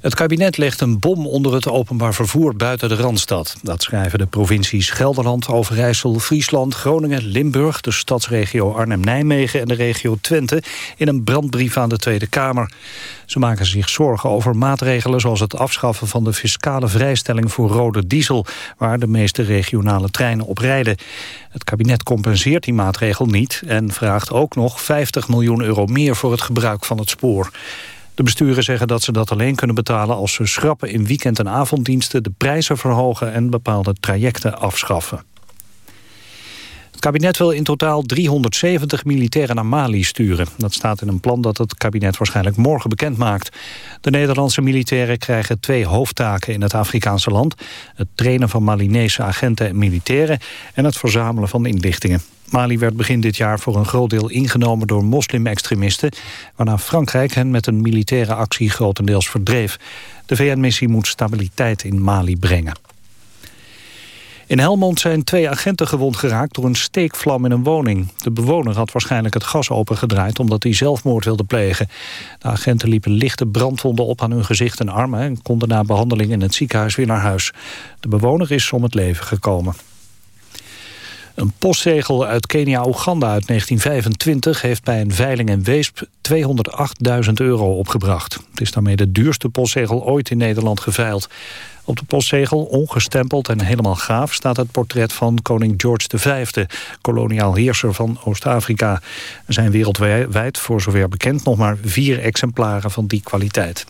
Het kabinet legt een bom onder het openbaar vervoer buiten de Randstad. Dat schrijven de provincies Gelderland, Overijssel, Friesland, Groningen, Limburg... de stadsregio Arnhem-Nijmegen en de regio Twente... in een brandbrief aan de Tweede Kamer. Ze maken zich zorgen over maatregelen zoals het afschaffen van de fiscale vrijstelling voor rode diesel... waar de meeste regionale treinen op rijden. Het kabinet compenseert die maatregel niet... en vraagt ook nog 50 miljoen euro meer voor het gebruik van het spoor. De besturen zeggen dat ze dat alleen kunnen betalen als ze schrappen in weekend- en avonddiensten, de prijzen verhogen en bepaalde trajecten afschaffen. Het kabinet wil in totaal 370 militairen naar Mali sturen. Dat staat in een plan dat het kabinet waarschijnlijk morgen bekend maakt. De Nederlandse militairen krijgen twee hoofdtaken in het Afrikaanse land. Het trainen van Malinese agenten en militairen... en het verzamelen van inlichtingen. Mali werd begin dit jaar voor een groot deel ingenomen door moslim-extremisten... waarna Frankrijk hen met een militaire actie grotendeels verdreef. De VN-missie moet stabiliteit in Mali brengen. In Helmond zijn twee agenten gewond geraakt door een steekvlam in een woning. De bewoner had waarschijnlijk het gas opengedraaid omdat hij zelfmoord wilde plegen. De agenten liepen lichte brandwonden op aan hun gezicht en armen... en konden na behandeling in het ziekenhuis weer naar huis. De bewoner is om het leven gekomen. Een postzegel uit Kenia-Oeganda uit 1925 heeft bij een veiling in Weesp 208.000 euro opgebracht. Het is daarmee de duurste postzegel ooit in Nederland geveild. Op de postzegel, ongestempeld en helemaal gaaf... staat het portret van koning George V, koloniaal heerser van Oost-Afrika. Er zijn wereldwijd, voor zover bekend, nog maar vier exemplaren van die kwaliteit.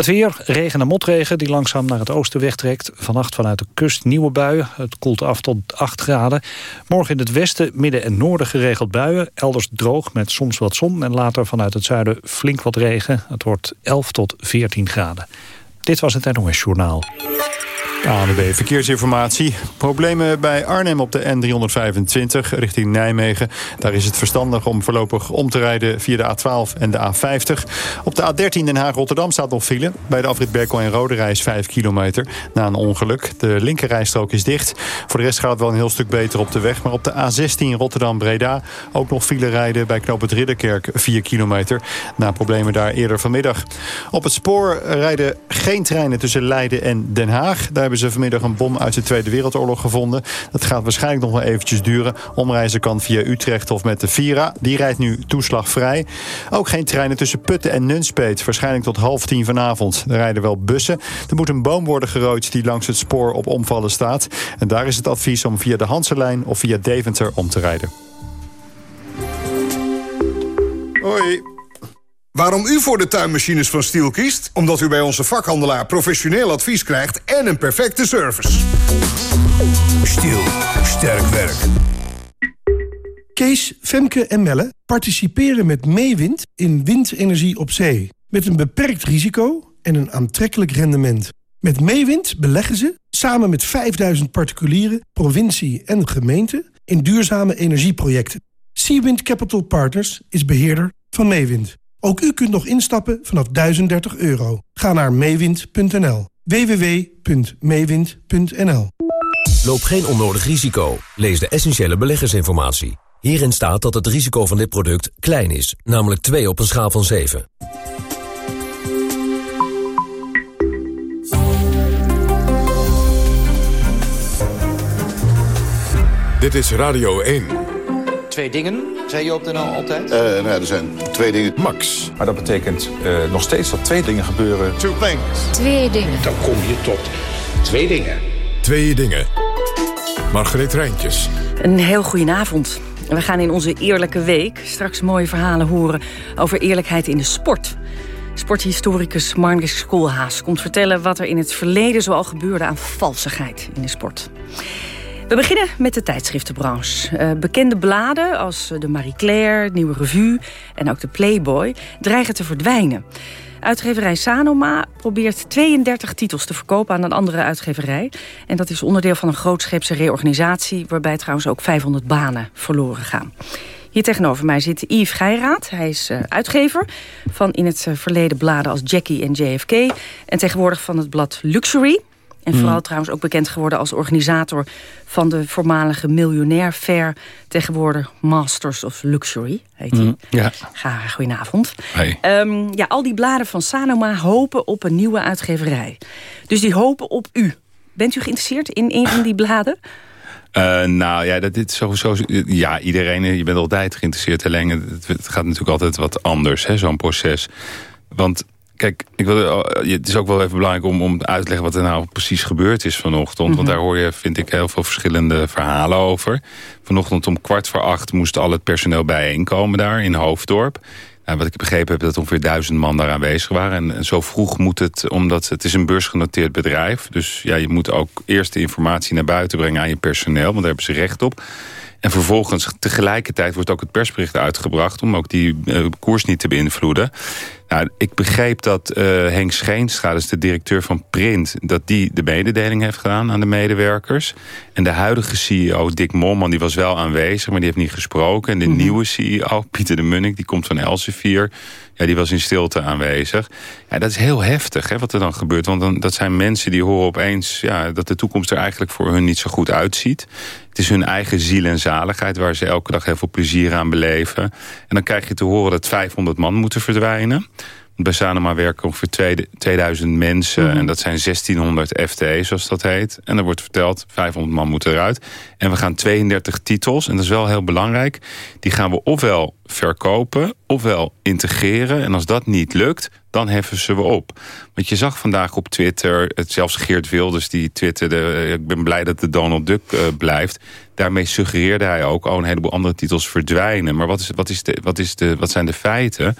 Het weer, regen en motregen die langzaam naar het oosten wegtrekt. Vannacht vanuit de kust nieuwe buien. Het koelt af tot 8 graden. Morgen in het westen, midden en noorden geregeld buien. Elders droog met soms wat zon. En later vanuit het zuiden flink wat regen. Het wordt 11 tot 14 graden. Dit was het NOS Journaal. ANWB Verkeersinformatie. Problemen bij Arnhem op de N325 richting Nijmegen. Daar is het verstandig om voorlopig om te rijden via de A12 en de A50. Op de A13 Den Haag-Rotterdam staat nog file. Bij de afrit Berkel en Rode reis 5 kilometer na een ongeluk. De linkerrijstrook is dicht. Voor de rest gaat het wel een heel stuk beter op de weg. Maar op de A16 Rotterdam-Breda ook nog file rijden bij knoop Ridderkerk 4 kilometer. Na problemen daar eerder vanmiddag. Op het spoor rijden geen treinen tussen Leiden en Den Haag. Daar hebben ze vanmiddag een bom uit de Tweede Wereldoorlog gevonden. Dat gaat waarschijnlijk nog wel eventjes duren. Omreizen kan via Utrecht of met de Vira. Die rijdt nu toeslagvrij. Ook geen treinen tussen Putten en Nunspeet. Waarschijnlijk tot half tien vanavond. Er rijden wel bussen. Er moet een boom worden gerooid die langs het spoor op omvallen staat. En daar is het advies om via de Hanselijn of via Deventer om te rijden. Hoi. Waarom u voor de tuinmachines van Stiel kiest? Omdat u bij onze vakhandelaar professioneel advies krijgt en een perfecte service. Stiel. Sterk werk. Kees, Femke en Melle participeren met Meewind in windenergie op zee. Met een beperkt risico en een aantrekkelijk rendement. Met Meewind beleggen ze, samen met 5000 particulieren, provincie en gemeente... in duurzame energieprojecten. Seawind Capital Partners is beheerder van Meewind. Ook u kunt nog instappen vanaf 1030 euro. Ga naar meewind.nl. www.meewind.nl Loop geen onnodig risico. Lees de essentiële beleggersinformatie. Hierin staat dat het risico van dit product klein is, namelijk 2 op een schaal van 7. Dit is Radio 1. Twee dingen, zei je op de nou altijd? Uh, nou ja, er zijn twee dingen. Max. Maar dat betekent uh, nog steeds dat twee dingen gebeuren. Two things. Twee dingen. Dan kom je tot twee dingen. Twee dingen. Margreet Rijntjes. Een heel goedenavond. We gaan in onze eerlijke week straks mooie verhalen horen over eerlijkheid in de sport. Sporthistoricus Marnix Koolhaas komt vertellen wat er in het verleden zoal gebeurde aan valsigheid in de sport. We beginnen met de tijdschriftenbranche. Uh, bekende bladen als de Marie Claire, Nieuwe Revue en ook de Playboy dreigen te verdwijnen. Uitgeverij Sanoma probeert 32 titels te verkopen aan een andere uitgeverij. En dat is onderdeel van een grootscheepse reorganisatie... waarbij trouwens ook 500 banen verloren gaan. Hier tegenover mij zit Yves Geiraat. Hij is uh, uitgever van in het uh, verleden bladen als Jackie en JFK... en tegenwoordig van het blad Luxury. En vooral mm. trouwens ook bekend geworden als organisator... van de voormalige miljonair fair. Tegenwoordig Masters of Luxury, heet hij. Mm, ja. Ga, goedenavond. Hey. Um, ja, al die bladen van Sanoma hopen op een nieuwe uitgeverij. Dus die hopen op u. Bent u geïnteresseerd in een van die bladen? Uh, nou ja, dat dit sowieso. Ja, iedereen, je bent altijd geïnteresseerd. Alleen het, het gaat natuurlijk altijd wat anders, zo'n proces. Want kijk, ik wil, eh, het is ook wel even belangrijk om, om uit te leggen wat er nou precies gebeurd is vanochtend. Want mhm. daar hoor je, vind ik, heel veel verschillende verhalen over. Vanochtend om kwart voor acht moest al het personeel bijeenkomen daar in Hoofddorp. Nou, wat ik begrepen heb, dat ongeveer duizend man daar aanwezig waren. En, en, zo vroeg moet het, omdat het is een beursgenoteerd bedrijf. Dus ja, je moet ook eerst de informatie naar buiten brengen aan je personeel. Want daar hebben ze recht op. En vervolgens tegelijkertijd wordt ook het persbericht uitgebracht... om ook die uh, koers niet te beïnvloeden. Nou, ik begreep dat uh, Henk Scheenstra, dus de directeur van Print... dat die de mededeling heeft gedaan aan de medewerkers. En de huidige CEO, Dick Molman, die was wel aanwezig... maar die heeft niet gesproken. En de mhm. nieuwe CEO, Pieter de Munnik, die komt van Elsevier... Ja, die was in stilte aanwezig. Ja, dat is heel heftig hè, wat er dan gebeurt. Want dan, dat zijn mensen die horen opeens ja, dat de toekomst er eigenlijk voor hun niet zo goed uitziet. Het is hun eigen ziel en zaligheid waar ze elke dag heel veel plezier aan beleven. En dan krijg je te horen dat 500 man moeten verdwijnen. Bij Sanoma werken ongeveer 2000 mensen. Mhm. En dat zijn 1600 FTE, zoals dat heet. En er wordt verteld, 500 man moeten eruit. En we gaan 32 titels, en dat is wel heel belangrijk. Die gaan we ofwel verkopen, ofwel integreren. En als dat niet lukt, dan heffen ze we op. Want je zag vandaag op Twitter, het, zelfs Geert Wilders die twitterde... Eh, ik ben blij dat de Donald Duck uh, blijft. Daarmee suggereerde hij ook, oh, een heleboel andere titels verdwijnen. Maar wat, is, wat, is de, wat, is de, wat zijn de feiten?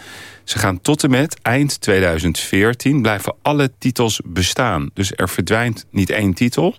Ze gaan tot en met eind 2014 blijven alle titels bestaan. Dus er verdwijnt niet één titel.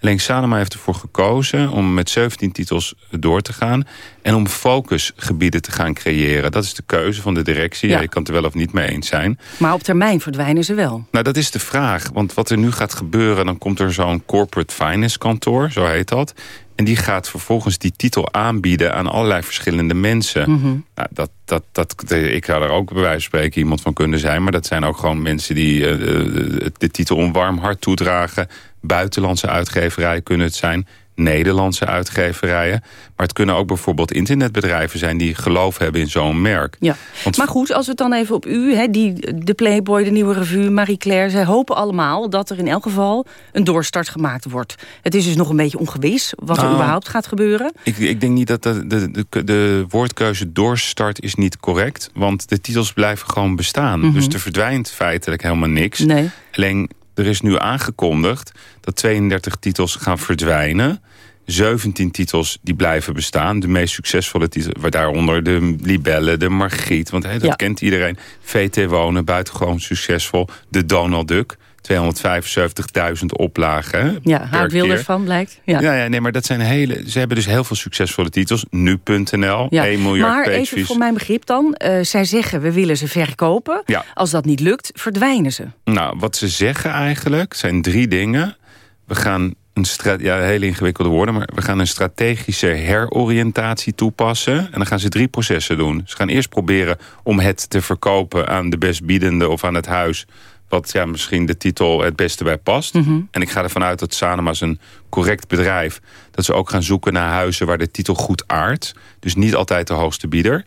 Alleen Sanoma heeft ervoor gekozen om met 17 titels door te gaan... en om focusgebieden te gaan creëren. Dat is de keuze van de directie. Ja. je kan het er wel of niet mee eens zijn. Maar op termijn verdwijnen ze wel. Nou, dat is de vraag. Want wat er nu gaat gebeuren... dan komt er zo'n corporate finance kantoor, zo heet dat... En die gaat vervolgens die titel aanbieden aan allerlei verschillende mensen. Mhm. nou, dat, dat, dat, ik zou er ook bij wijze van spreken iemand van kunnen zijn. Maar dat zijn ook gewoon mensen die uh, de titel een warm hart toedragen. Buitenlandse uitgeverijen kunnen het zijn. Nederlandse uitgeverijen. Maar het kunnen ook bijvoorbeeld internetbedrijven zijn... die geloof hebben in zo'n merk. Ja. Maar goed, als we het dan even op u... Hè, die, de Playboy, de Nieuwe Revue, Marie Claire... zij hopen allemaal dat er in elk geval een doorstart gemaakt wordt. Het is dus nog een beetje ongewis wat er nou, überhaupt gaat gebeuren. Ik, ik denk niet dat de, de, de, de, woordkeuze doorstart is niet correct. Want de titels blijven gewoon bestaan. Mhm. Dus er verdwijnt feitelijk helemaal niks. Nee. Alleen er is nu aangekondigd dat 32 titels gaan verdwijnen. 17 titels die blijven bestaan. De meest succesvolle titels, daaronder de Libelle, de Margriet. Want hey, dat kent iedereen. VT Wonen, buitengewoon succesvol. De Donald Duck. 275.000 oplagen. Ja, haar wil ervan blijkt. Ja. ja. Ja, nee, maar dat zijn hele. Ze hebben dus heel veel succesvolle titels. Nu.nl, ja. 1 miljard Maar even voor mijn begrip dan. Uh, zij zeggen we willen ze verkopen. Ja. Als dat niet lukt, verdwijnen ze. Nou, wat ze zeggen eigenlijk zijn drie dingen. We gaan een ja, hele ingewikkelde woorden, maar we gaan een strategische heroriëntatie toepassen. En dan gaan ze drie processen doen. Ze gaan eerst proberen om het te verkopen aan de bestbiedende of aan het huis wat ja, misschien de titel het beste bij past. Mhm. En ik ga ervan uit dat Sanoma is een correct bedrijf... dat ze ook gaan zoeken naar huizen waar de titel goed aardt. Dus niet altijd de hoogste bieder.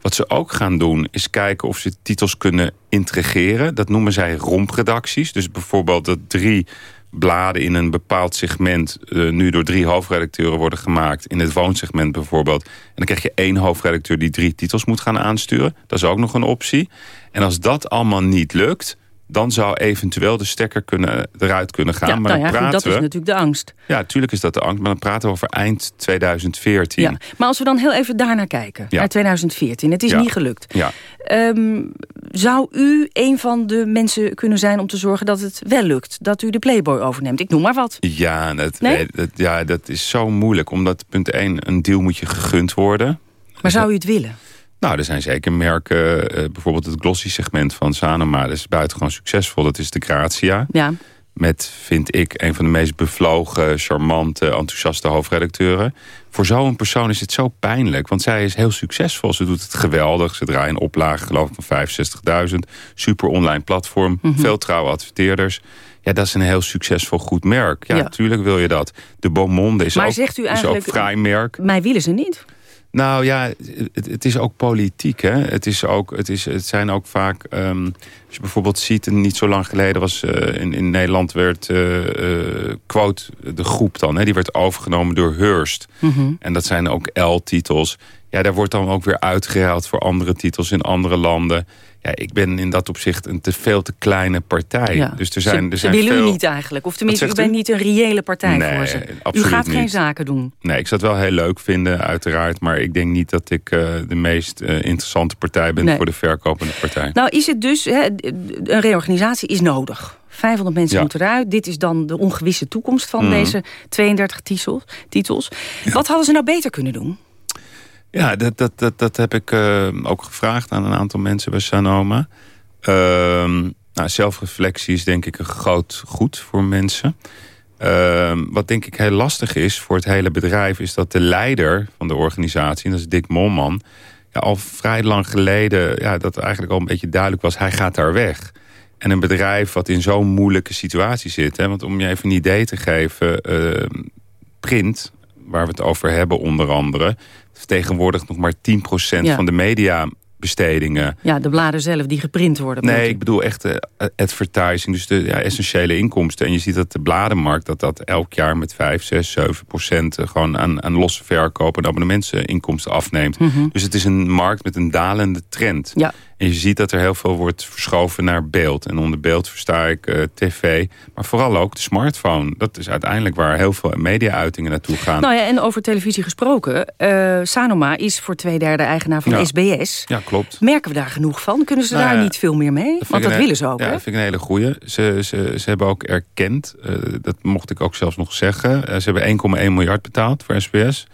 Wat ze ook gaan doen is kijken of ze titels kunnen integreren. Dat noemen zij rompredacties. Dus bijvoorbeeld dat drie bladen in een bepaald segment... Uh, nu door drie hoofdredacteuren worden gemaakt. In het woonsegment bijvoorbeeld. En dan krijg je één hoofdredacteur die drie titels moet gaan aansturen. Dat is ook nog een optie. En als dat allemaal niet lukt dan zou eventueel de stekker kunnen, eruit kunnen gaan. Ja, maar nou ja, dat is natuurlijk de angst. Ja, natuurlijk is dat de angst. Maar dan praten we over eind 2014. Ja, maar als we dan heel even daarnaar kijken. Naar 2014. Het is niet gelukt. Ja. Ehm, zou u een van de mensen kunnen zijn om te zorgen dat het wel lukt? Dat u de Playboy overneemt? Ik noem maar wat. Ja, dat, ja, dat is zo moeilijk. Omdat punt 1, een deal moet je gegund worden. Maar zou u het willen? Nou, er zijn zeker merken, uh, bijvoorbeeld het glossy segment van Sanoma. Dat is buitengewoon succesvol, dat is de Grazia. Ja. met, vind ik, een van de meest bevlogen, charmante, enthousiaste hoofdredacteuren. Voor zo'n persoon is het zo pijnlijk, want zij is heel succesvol. Ze doet het geweldig, ze draait een oplage geloof ik van 65.000. Super online platform, Mhm. veel trouwe adverteerders. Ja, dat is een heel succesvol goed merk. Ja, Ja. natuurlijk wil je dat. De Beaumonde is, Maar ook, zegt u is ook eigenlijk- fraai merk. Mij willen ze niet. Nou ja, het, het is ook politiek. Hè? Het, is ook, het, is, het zijn ook vaak... ehm, als je bijvoorbeeld ziet, en niet zo lang geleden was eh, in, in Nederland werd eh, eh, Quote, de groep dan, hè, die werd overgenomen door Hearst. Mhm. En dat zijn ook L-titels. Ja, daar wordt dan ook weer uitgehaald voor andere titels in andere landen. Ja, ik ben in dat opzicht een te veel te kleine partij. Ja. Dus er zijn, er zijn willen veel... u niet eigenlijk. Of tenminste, u bent u? niet een reële partij Nee, voor ze. U gaat geen zaken doen. Nee, ik zou het wel heel leuk vinden, uiteraard. Maar ik denk niet dat ik eh, de meest eh, interessante partij ben Nee. voor de verkopende partij. Nou is het dus, hè, een reorganisatie is nodig. 500 mensen Ja. moeten eruit. Dit is dan de ongewisse toekomst van Mhm. deze 32 titels. titels. Wat hadden ze nou beter kunnen doen? Ja, dat, dat, dat, dat heb ik eh, ook gevraagd aan een aantal mensen bij Sanoma. Ehm, nou, zelfreflectie is denk ik een groot goed voor mensen. Ehm, wat denk ik heel lastig is voor het hele bedrijf... is dat de leider van de organisatie, dat is Dick Molman... Ja, al vrij lang geleden ja, dat eigenlijk al een beetje duidelijk was... hij gaat daar weg. En een bedrijf wat in zo'n moeilijke situatie zit... Hè, want om je even een idee te geven... ehm, print, waar we het over hebben onder andere... vertegenwoordigt nog maar 10% Ja. van de mediabestedingen. Ja, de bladen zelf die geprint worden. Nee, ik bedoel echt eh, advertising, dus de ja, essentiële inkomsten. En je ziet dat de bladenmarkt dat dat elk jaar met 5, 6, 7 procent... eh, gewoon aan, aan losse verkoop en abonnementsinkomsten afneemt. Mhm. Dus het is een markt met een dalende trend. Ja. En je ziet dat er heel veel wordt verschoven naar beeld. En onder beeld versta ik eh, tv, maar vooral ook de smartphone. Dat is uiteindelijk waar heel veel media-uitingen naartoe gaan. Nou ja, en over televisie gesproken. Sanoma is voor twee derde eigenaar van Ja. SBS. Ja, klopt. Merken we daar genoeg van? Kunnen ze Nou daar ja, niet veel meer mee? Want dat een- willen ze ook, Ja, hè? dat vind ik een hele goeie. Ze, ze, ze hebben ook erkend, eh, dat mocht ik ook zelfs nog zeggen... eh, ze hebben 1,1 miljard betaald voor SBS.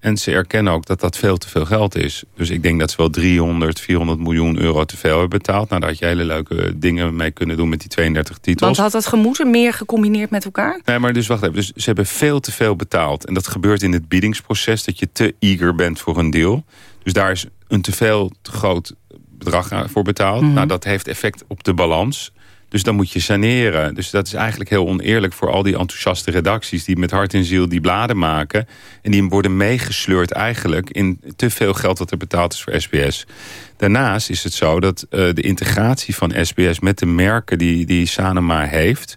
En ze erkennen ook dat dat veel te veel geld is. Dus ik denk dat ze wel 300, 400 miljoen euro te veel hebben betaald. Nou, daar had je hele leuke dingen mee kunnen doen met die 32 titels. Want had dat gemoeten, meer gecombineerd met elkaar? Nee, maar dus wacht even. Dus ze hebben veel te veel betaald. En dat gebeurt in het biedingsproces, dat je te eager bent voor een deal. Dus daar is een te veel te groot bedrag voor betaald. Mhm. Nou, dat heeft effect op de balans. Dus dan moet je saneren. Dus dat is eigenlijk heel oneerlijk voor al die enthousiaste redacties... die met hart en ziel die bladen maken. En die worden meegesleurd eigenlijk in te veel geld... dat er betaald is voor SBS. Daarnaast is het zo dat eh, de integratie van SBS met de merken die, die Sanoma heeft...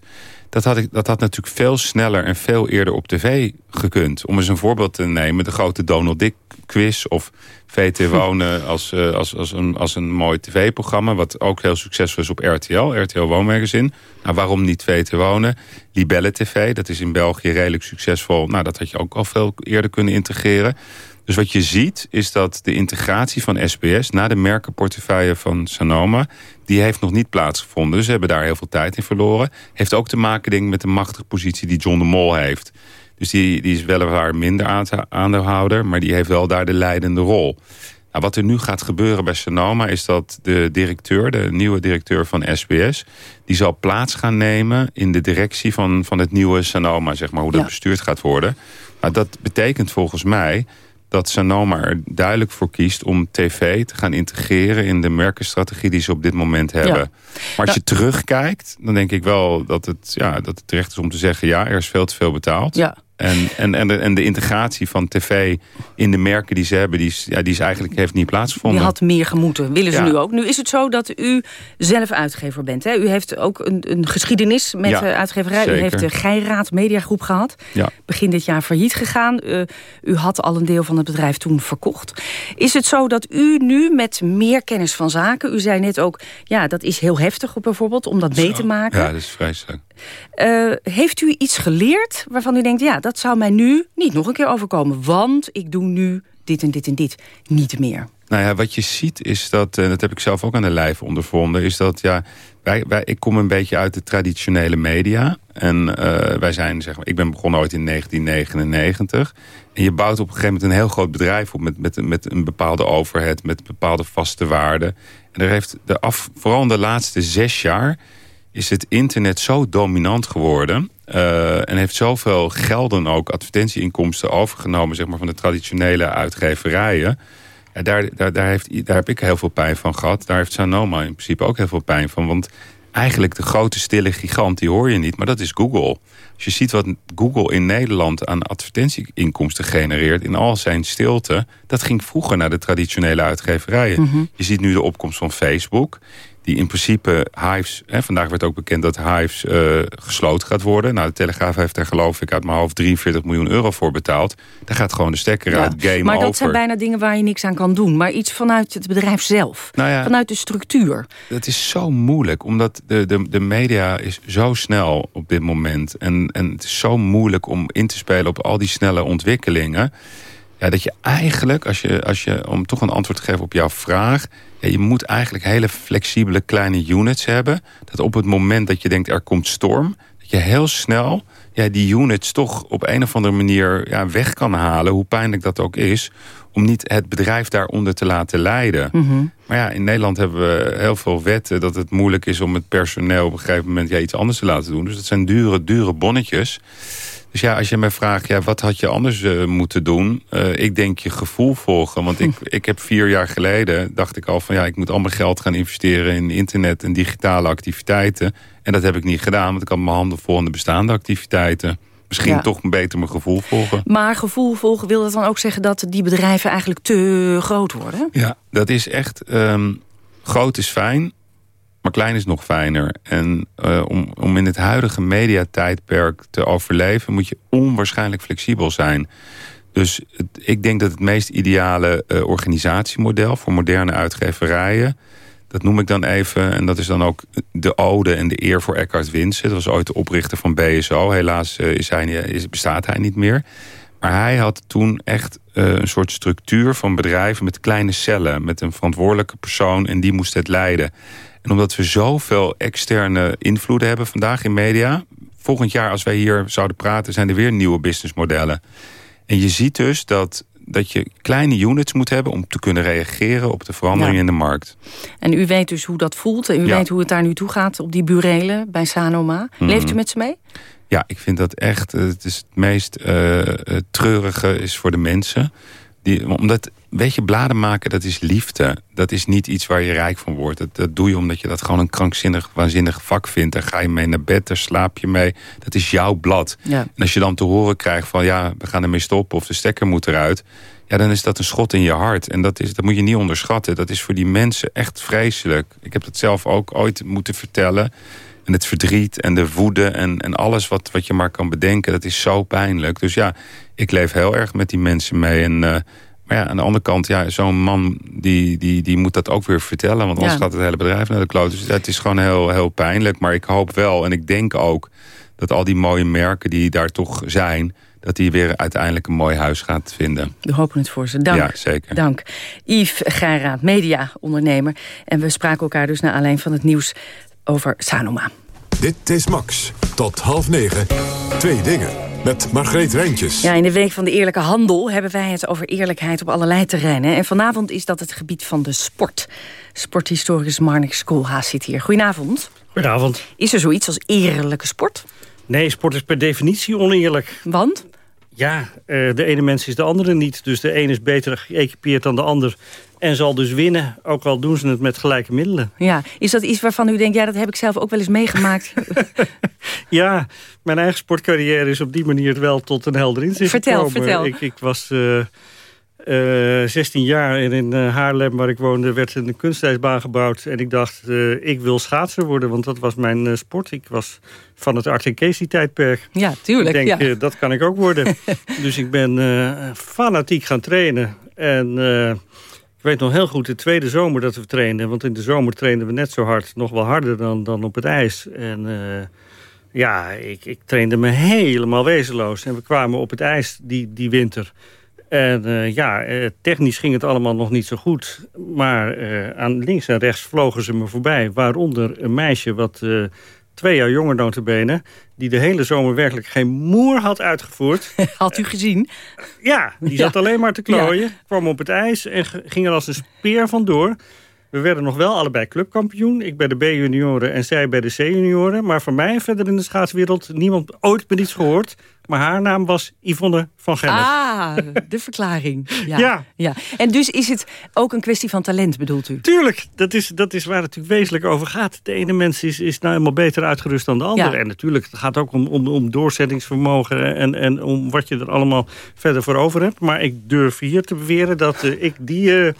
Dat had, ik, dat had natuurlijk veel sneller en veel eerder op tv gekund. Om eens een voorbeeld te nemen. De grote Donald Dick quiz of VT Wonen als, eh, als, als, een, als een mooi tv-programma. Wat ook heel succesvol is op RTL, RTL Woonmagazine. Nou, waarom niet VT Wonen? Libelle TV, dat is in België redelijk succesvol. Nou, dat had je ook al veel eerder kunnen integreren. Dus wat je ziet is dat de integratie van SBS... na de merkenportefeuille van Sanoma... die heeft nog niet plaatsgevonden. Dus ze hebben daar heel veel tijd in verloren. Heeft ook te maken denk ik, met de machtige positie die John de Mol heeft. Dus die, die is weliswaar minder aandeelhouder... maar die heeft wel daar de leidende rol. Nou, wat er nu gaat gebeuren bij Sanoma is dat de directeur... de nieuwe directeur van SBS... die zal plaats gaan nemen in de directie van, van het nieuwe Sanoma... zeg maar, hoe dat Ja. bestuurd gaat worden. Nou, dat betekent volgens mij dat Sanoma er duidelijk voor kiest om tv te gaan integreren in de merkenstrategie die ze op dit moment hebben. Maar als je terugkijkt, dan denk ik wel dat het, ja, dat het terecht is om te zeggen, ja, er is veel te veel betaald. Ja. En, en, en, de, en de integratie van tv in de merken die ze hebben, die is, ja, die is eigenlijk heeft niet plaatsgevonden. Die had meer gemoeten. Willen ze Ja. nu ook. Nu is het zo dat u zelf uitgever bent. Hè? U heeft ook een, een geschiedenis met Ja, de uitgeverij. U heeft de Geiraad Mediagroep gehad. Ja. Begin dit jaar failliet gegaan. Eh, u had al een deel van het bedrijf toen verkocht. Is het zo dat u nu met meer kennis van zaken... u zei net ook, ja, dat is heel heftig bijvoorbeeld... om dat mee te maken. Ja, dat is vreselijk. Eh, heeft u iets geleerd waarvan u denkt... ja, dat zou mij nu niet nog een keer overkomen... want ik doe nu dit en dit en dit niet meer. Nou ja, wat je ziet is dat, en dat heb ik zelf ook aan de lijf ondervonden, is dat ja, wij, wij, ik kom een beetje uit de traditionele media. En eh, wij zijn, zeg maar, ik ben begonnen ooit in 1999. En je bouwt op een gegeven moment een heel groot bedrijf op met, met, met een bepaalde overhead, met bepaalde vaste waarden. En er heeft de af, vooral in de laatste zes jaar is het internet zo dominant geworden... Uh, en heeft zoveel gelden ook, advertentieinkomsten overgenomen... Zeg maar, van de traditionele uitgeverijen. Ja, daar, daar, daar, heeft, daar heb ik heel veel pijn van gehad. Daar heeft Sanoma in principe ook heel veel pijn van. Want eigenlijk de grote stille gigant, die hoor je niet. Maar dat is Google. Als je ziet wat Google in Nederland aan advertentieinkomsten genereert... in al zijn stilte, dat ging vroeger naar de traditionele uitgeverijen. Mhm. Je ziet nu de opkomst van Facebook die in principe Hives... Hè, vandaag werd ook bekend dat Hives uh, gesloten gaat worden. Nou, de Telegraaf heeft daar geloof ik uit mijn hoofd 43 miljoen euro voor betaald. Daar gaat gewoon de stekker uit, game Maar dat zijn bijna dingen waar je niks aan kan doen. Maar iets vanuit het bedrijf zelf. Nou ja, vanuit de structuur. Dat is zo moeilijk, omdat de, de, de media is zo snel op dit moment. En, en het is zo moeilijk om in te spelen op al die snelle ontwikkelingen. Ja, dat je eigenlijk, als je, als je, om toch een antwoord te geven op jouw vraag... Je moet eigenlijk hele flexibele kleine units hebben. Dat op het moment dat je denkt er komt storm... dat je heel snel ja, die units toch op een of andere manier ja, weg kan halen... hoe pijnlijk dat ook is, om niet het bedrijf daaronder te laten leiden. Mhm. Maar ja, in Nederland hebben we heel veel wetten... dat het moeilijk is om het personeel op een gegeven moment ja, iets anders te laten doen. Dus dat zijn dure, dure bonnetjes... Dus ja, als je mij vraagt, ja, wat had je anders uh, moeten doen? Uh, ik denk je gevoel volgen. Want ik, ik heb vier jaar geleden, dacht ik al van... ja, ik moet allemaal geld gaan investeren in internet en digitale activiteiten. En dat heb ik niet gedaan, want ik had mijn handen vol aan de bestaande activiteiten. Misschien toch een beter mijn gevoel volgen. Maar gevoel volgen, wil dat dan ook zeggen... dat die bedrijven eigenlijk te groot worden? Ja, dat is echt... Um, groot is fijn, maar klein is nog fijner. En uh, om, om in het huidige mediatijdperk te overleven... moet je onwaarschijnlijk flexibel zijn. Dus het, ik denk dat het meest ideale uh, organisatiemodel... voor moderne uitgeverijen... dat noem ik dan even... en dat is dan ook de ode en de eer voor Eckhart Winsen. Dat was ooit de oprichter van BSO. Helaas uh, is hij, is, bestaat hij niet meer... Maar hij had toen echt een soort structuur van bedrijven met kleine cellen. Met een verantwoordelijke persoon en die moest het leiden. En omdat we zoveel externe invloeden hebben vandaag in media... volgend jaar als wij hier zouden praten... zijn er weer nieuwe businessmodellen. En je ziet dus dat, dat je kleine units moet hebben... om te kunnen reageren op de veranderingen in de markt. En u weet dus hoe dat voelt. En u weet hoe het daar nu toe gaat op die burelen bij Sanoma. Mhm. Leeft u met ze mee? Ja, ik vind dat echt... Het, is het meest uh, treurige is voor de mensen... Die, omdat weet je, bladen maken, dat is liefde. Dat is niet iets waar je rijk van wordt. Dat, dat doe je omdat je dat gewoon een krankzinnig, waanzinnig vak vindt. Daar ga je mee naar bed, daar slaap je mee. Dat is jouw blad. Ja. En als je dan te horen krijgt van ja, we gaan ermee stoppen... of de stekker moet eruit... ja, dan is dat een schot in je hart. En dat, is, dat moet je niet onderschatten. Dat is voor die mensen echt vreselijk. Ik heb dat zelf ook ooit moeten vertellen... En het verdriet en de woede en, en alles wat, wat je maar kan bedenken... dat is zo pijnlijk. Dus ja, ik leef heel erg met die mensen mee. En uh, maar ja, aan de andere kant, ja, zo'n man die, die, die moet dat ook weer vertellen. Want anders gaat het hele bedrijf naar de kloot. Dus het is gewoon heel, heel pijnlijk. Maar ik hoop wel en ik denk ook dat al die mooie merken die daar toch zijn dat die weer uiteindelijk een mooi huis gaat vinden. We hopen het voor ze. Dank. Ja, zeker. Dank. Yves Geiraat, media-ondernemer. En we spraken elkaar dus naar alleen van het nieuws over Sanoma. Dit is Max. Tot half negen. Twee dingen met Margreet Rijntjes. Ja, in de Week van de Eerlijke Handel hebben wij het over eerlijkheid op allerlei terreinen. En vanavond is dat het gebied van de sport. Sporthistoricus Marnix Koolhaas zit hier. Goedenavond. Goedenavond. Is er zoiets als eerlijke sport? Nee, sport is per definitie oneerlijk. Want? Ja, eh, de ene mens is de andere niet. Dus de een is beter geëquipeerd dan de ander. En zal dus winnen, ook al doen ze het met gelijke middelen. Ja, is dat iets waarvan u denkt, ja, dat heb ik zelf ook wel eens meegemaakt? ja, mijn eigen sportcarrière is op die manier wel tot een helder inzicht vertel, gekomen. Vertel, Ik, ik was uh, uh, 16 jaar en in uh, Haarlem, waar ik woonde, werd een kunstijsbaan gebouwd. En ik dacht, uh, ik wil schaatser worden, want dat was mijn sport. Ik was van het Art Casey tijdperk. Ja, tuurlijk. Ik denk, ja. dat kan ik ook worden. dus ik ben fanatiek gaan trainen. En weet nog heel goed de tweede zomer dat we trainden. Want in de zomer trainden we net zo hard, nog wel harder dan, dan op het ijs. En uh, ja, ik, ik trainde me helemaal wezenloos. En we kwamen op het ijs die, die winter. En uh, ja, uh, technisch ging het allemaal nog niet zo goed. Maar aan links en rechts vlogen ze me voorbij. Waaronder een meisje wat twee jaar jonger notabene... die de hele zomer werkelijk geen moer had uitgevoerd. Had u gezien? Ja, die zat alleen maar te klooien. Kwam op het ijs en ging er als een speer vandoor. We werden nog wel allebei clubkampioen. Ik bij de B-junioren en zij bij de C-junioren. Maar voor mij verder in de schaatswereld niemand ooit me niets gehoord. Maar haar naam was Yvonne van Gennep. Ah, de verklaring. Ja, ja. En dus is het ook een kwestie van talent, bedoelt u? Tuurlijk, dat is, dat is waar het natuurlijk wezenlijk over gaat. De ene mens is, is nou helemaal beter uitgerust dan de andere. En natuurlijk, het gaat ook om, om, om doorzettingsvermogen... En, en om wat je er allemaal verder voor over hebt. Maar ik durf hier te beweren dat uh, ik die... Uh,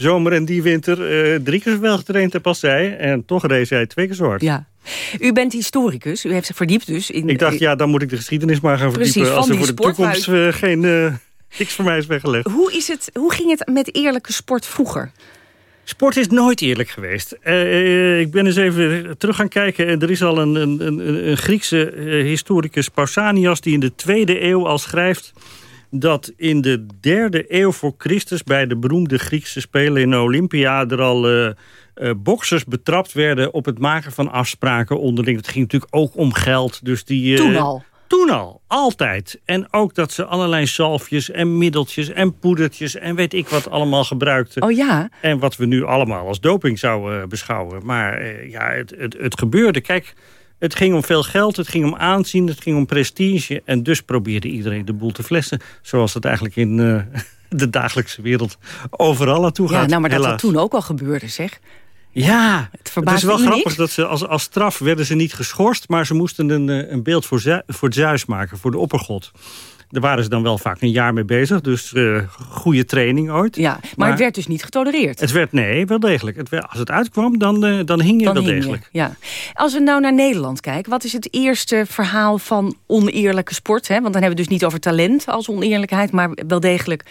zomer en die winter uh, drie keer wel getraind heb als zij. En toch race hij twee keer zo hard. Ja. U bent historicus, u heeft zich verdiept dus. In, ik dacht, ja, dan moet ik de geschiedenis maar gaan verdiepen... Precies, als er voor de toekomst uh, geen uh, niks voor mij is weggelegd. Hoe, is het, hoe ging het met eerlijke sport vroeger? Sport is nooit eerlijk geweest. Uh, ik ben eens even terug gaan kijken. En er is al een, een, een, een Griekse historicus, Pausanias... die in de tweede eeuw al schrijft dat in de derde eeuw voor Christus... bij de beroemde Griekse Spelen in Olympia... er al uh, uh, boksers betrapt werden op het maken van afspraken onderling. Het ging natuurlijk ook om geld. Dus die, uh, toen al? Toen al, altijd. En ook dat ze allerlei zalfjes en middeltjes en poedertjes... en weet ik wat allemaal gebruikten. Oh ja? En wat we nu allemaal als doping zouden beschouwen. Maar ja, het, het, het gebeurde. Kijk... Het ging om veel geld, het ging om aanzien, het ging om prestige. En dus probeerde iedereen de boel te flessen. Zoals het eigenlijk in uh, de dagelijkse wereld overal naartoe gaat. Ja, nou, maar dat dat toen ook al gebeurde, zeg. Ja, het, het is wel grappig dat ze als, als straf werden ze niet geschorst... maar ze moesten een, eh, een beeld voor, voor Zeus maken, voor de oppergod. Daar waren ze dan wel vaak een jaar mee bezig. Dus uh, goede training ooit. Ja, maar, het werd dus niet getolereerd. Het werd, nee, wel degelijk. Het als het uitkwam, dan, uh, dan hing je dan wel hing degelijk. Je, ja. Als we nou naar Nederland kijken. Wat is het eerste verhaal van oneerlijke sport? Hè? Want dan hebben we dus niet over talent als oneerlijkheid. Maar wel degelijk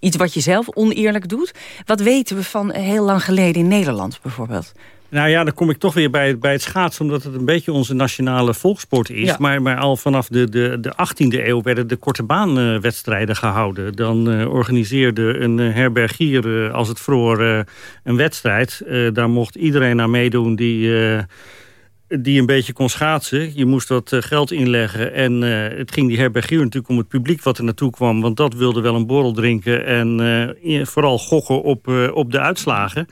iets wat je zelf oneerlijk doet. Wat weten we van heel lang geleden in Nederland bijvoorbeeld? Nou ja, dan kom ik toch weer bij, bij het schaatsen... omdat het een beetje onze nationale volkssport is. Maar, maar al vanaf de, de, de 18e eeuw werden de korte baanwedstrijden gehouden. Dan uh, organiseerde een uh, herbergier, uh, als het vroor, een wedstrijd. daar mocht iedereen naar meedoen die die een beetje kon schaatsen. Je moest wat geld inleggen. En uh, het ging die herbergier natuurlijk om het publiek wat er naartoe kwam. Want dat wilde wel een borrel drinken. En uh, vooral gokken op, op de uitslagen.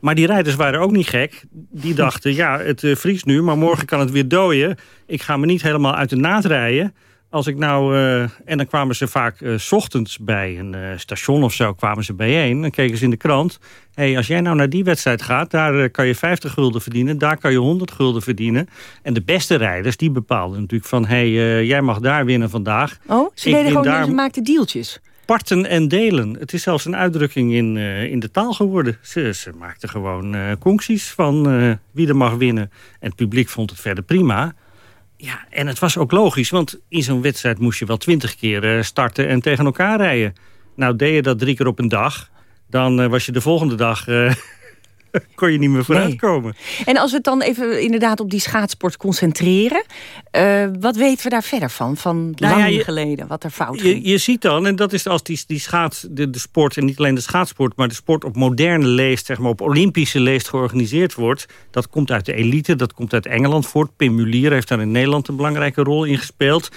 Maar die rijders waren ook niet gek. Die dachten, ja, het vriest nu, maar morgen kan het weer dooien. Ik ga me niet helemaal uit de naad rijden. Als ik nou, uh, en dan kwamen ze vaak uh, s ochtends bij een station of zo, kwamen ze bijeen. Dan keken ze in de krant. hey, als jij nou naar die wedstrijd gaat, daar kan je 50 gulden verdienen. Daar kan je 100 gulden verdienen. En de beste rijders, die bepaalden natuurlijk van... hey, jij mag daar winnen vandaag. Oh, ze deden gewoon, daar... ze maakten deeltjes parten en delen. Het is zelfs een uitdrukking in, in de taal geworden. Ze, ze maakten gewoon concties van wie er mag winnen. En het publiek vond het verder prima. Ja, en het was ook logisch, want in zo'n wedstrijd moest je wel twintig keer starten en tegen elkaar rijden. Nou, deed je dat drie keer op een dag, dan was je de volgende dag kon je niet meer vooruitkomen. Nee. En als we het dan even inderdaad op die schaatsport concentreren... Uh, wat weten we daar verder van, van nou lang ja, je, geleden, wat er fout ging? Je, je, ziet dan, en dat is als die, die schaats, de, de, sport... en niet alleen de schaatsport, maar de sport op moderne leest... zeg maar op Olympische leest georganiseerd wordt... dat komt uit de elite, dat komt uit Engeland voort. Pim Mulier heeft daar in Nederland een belangrijke rol in gespeeld...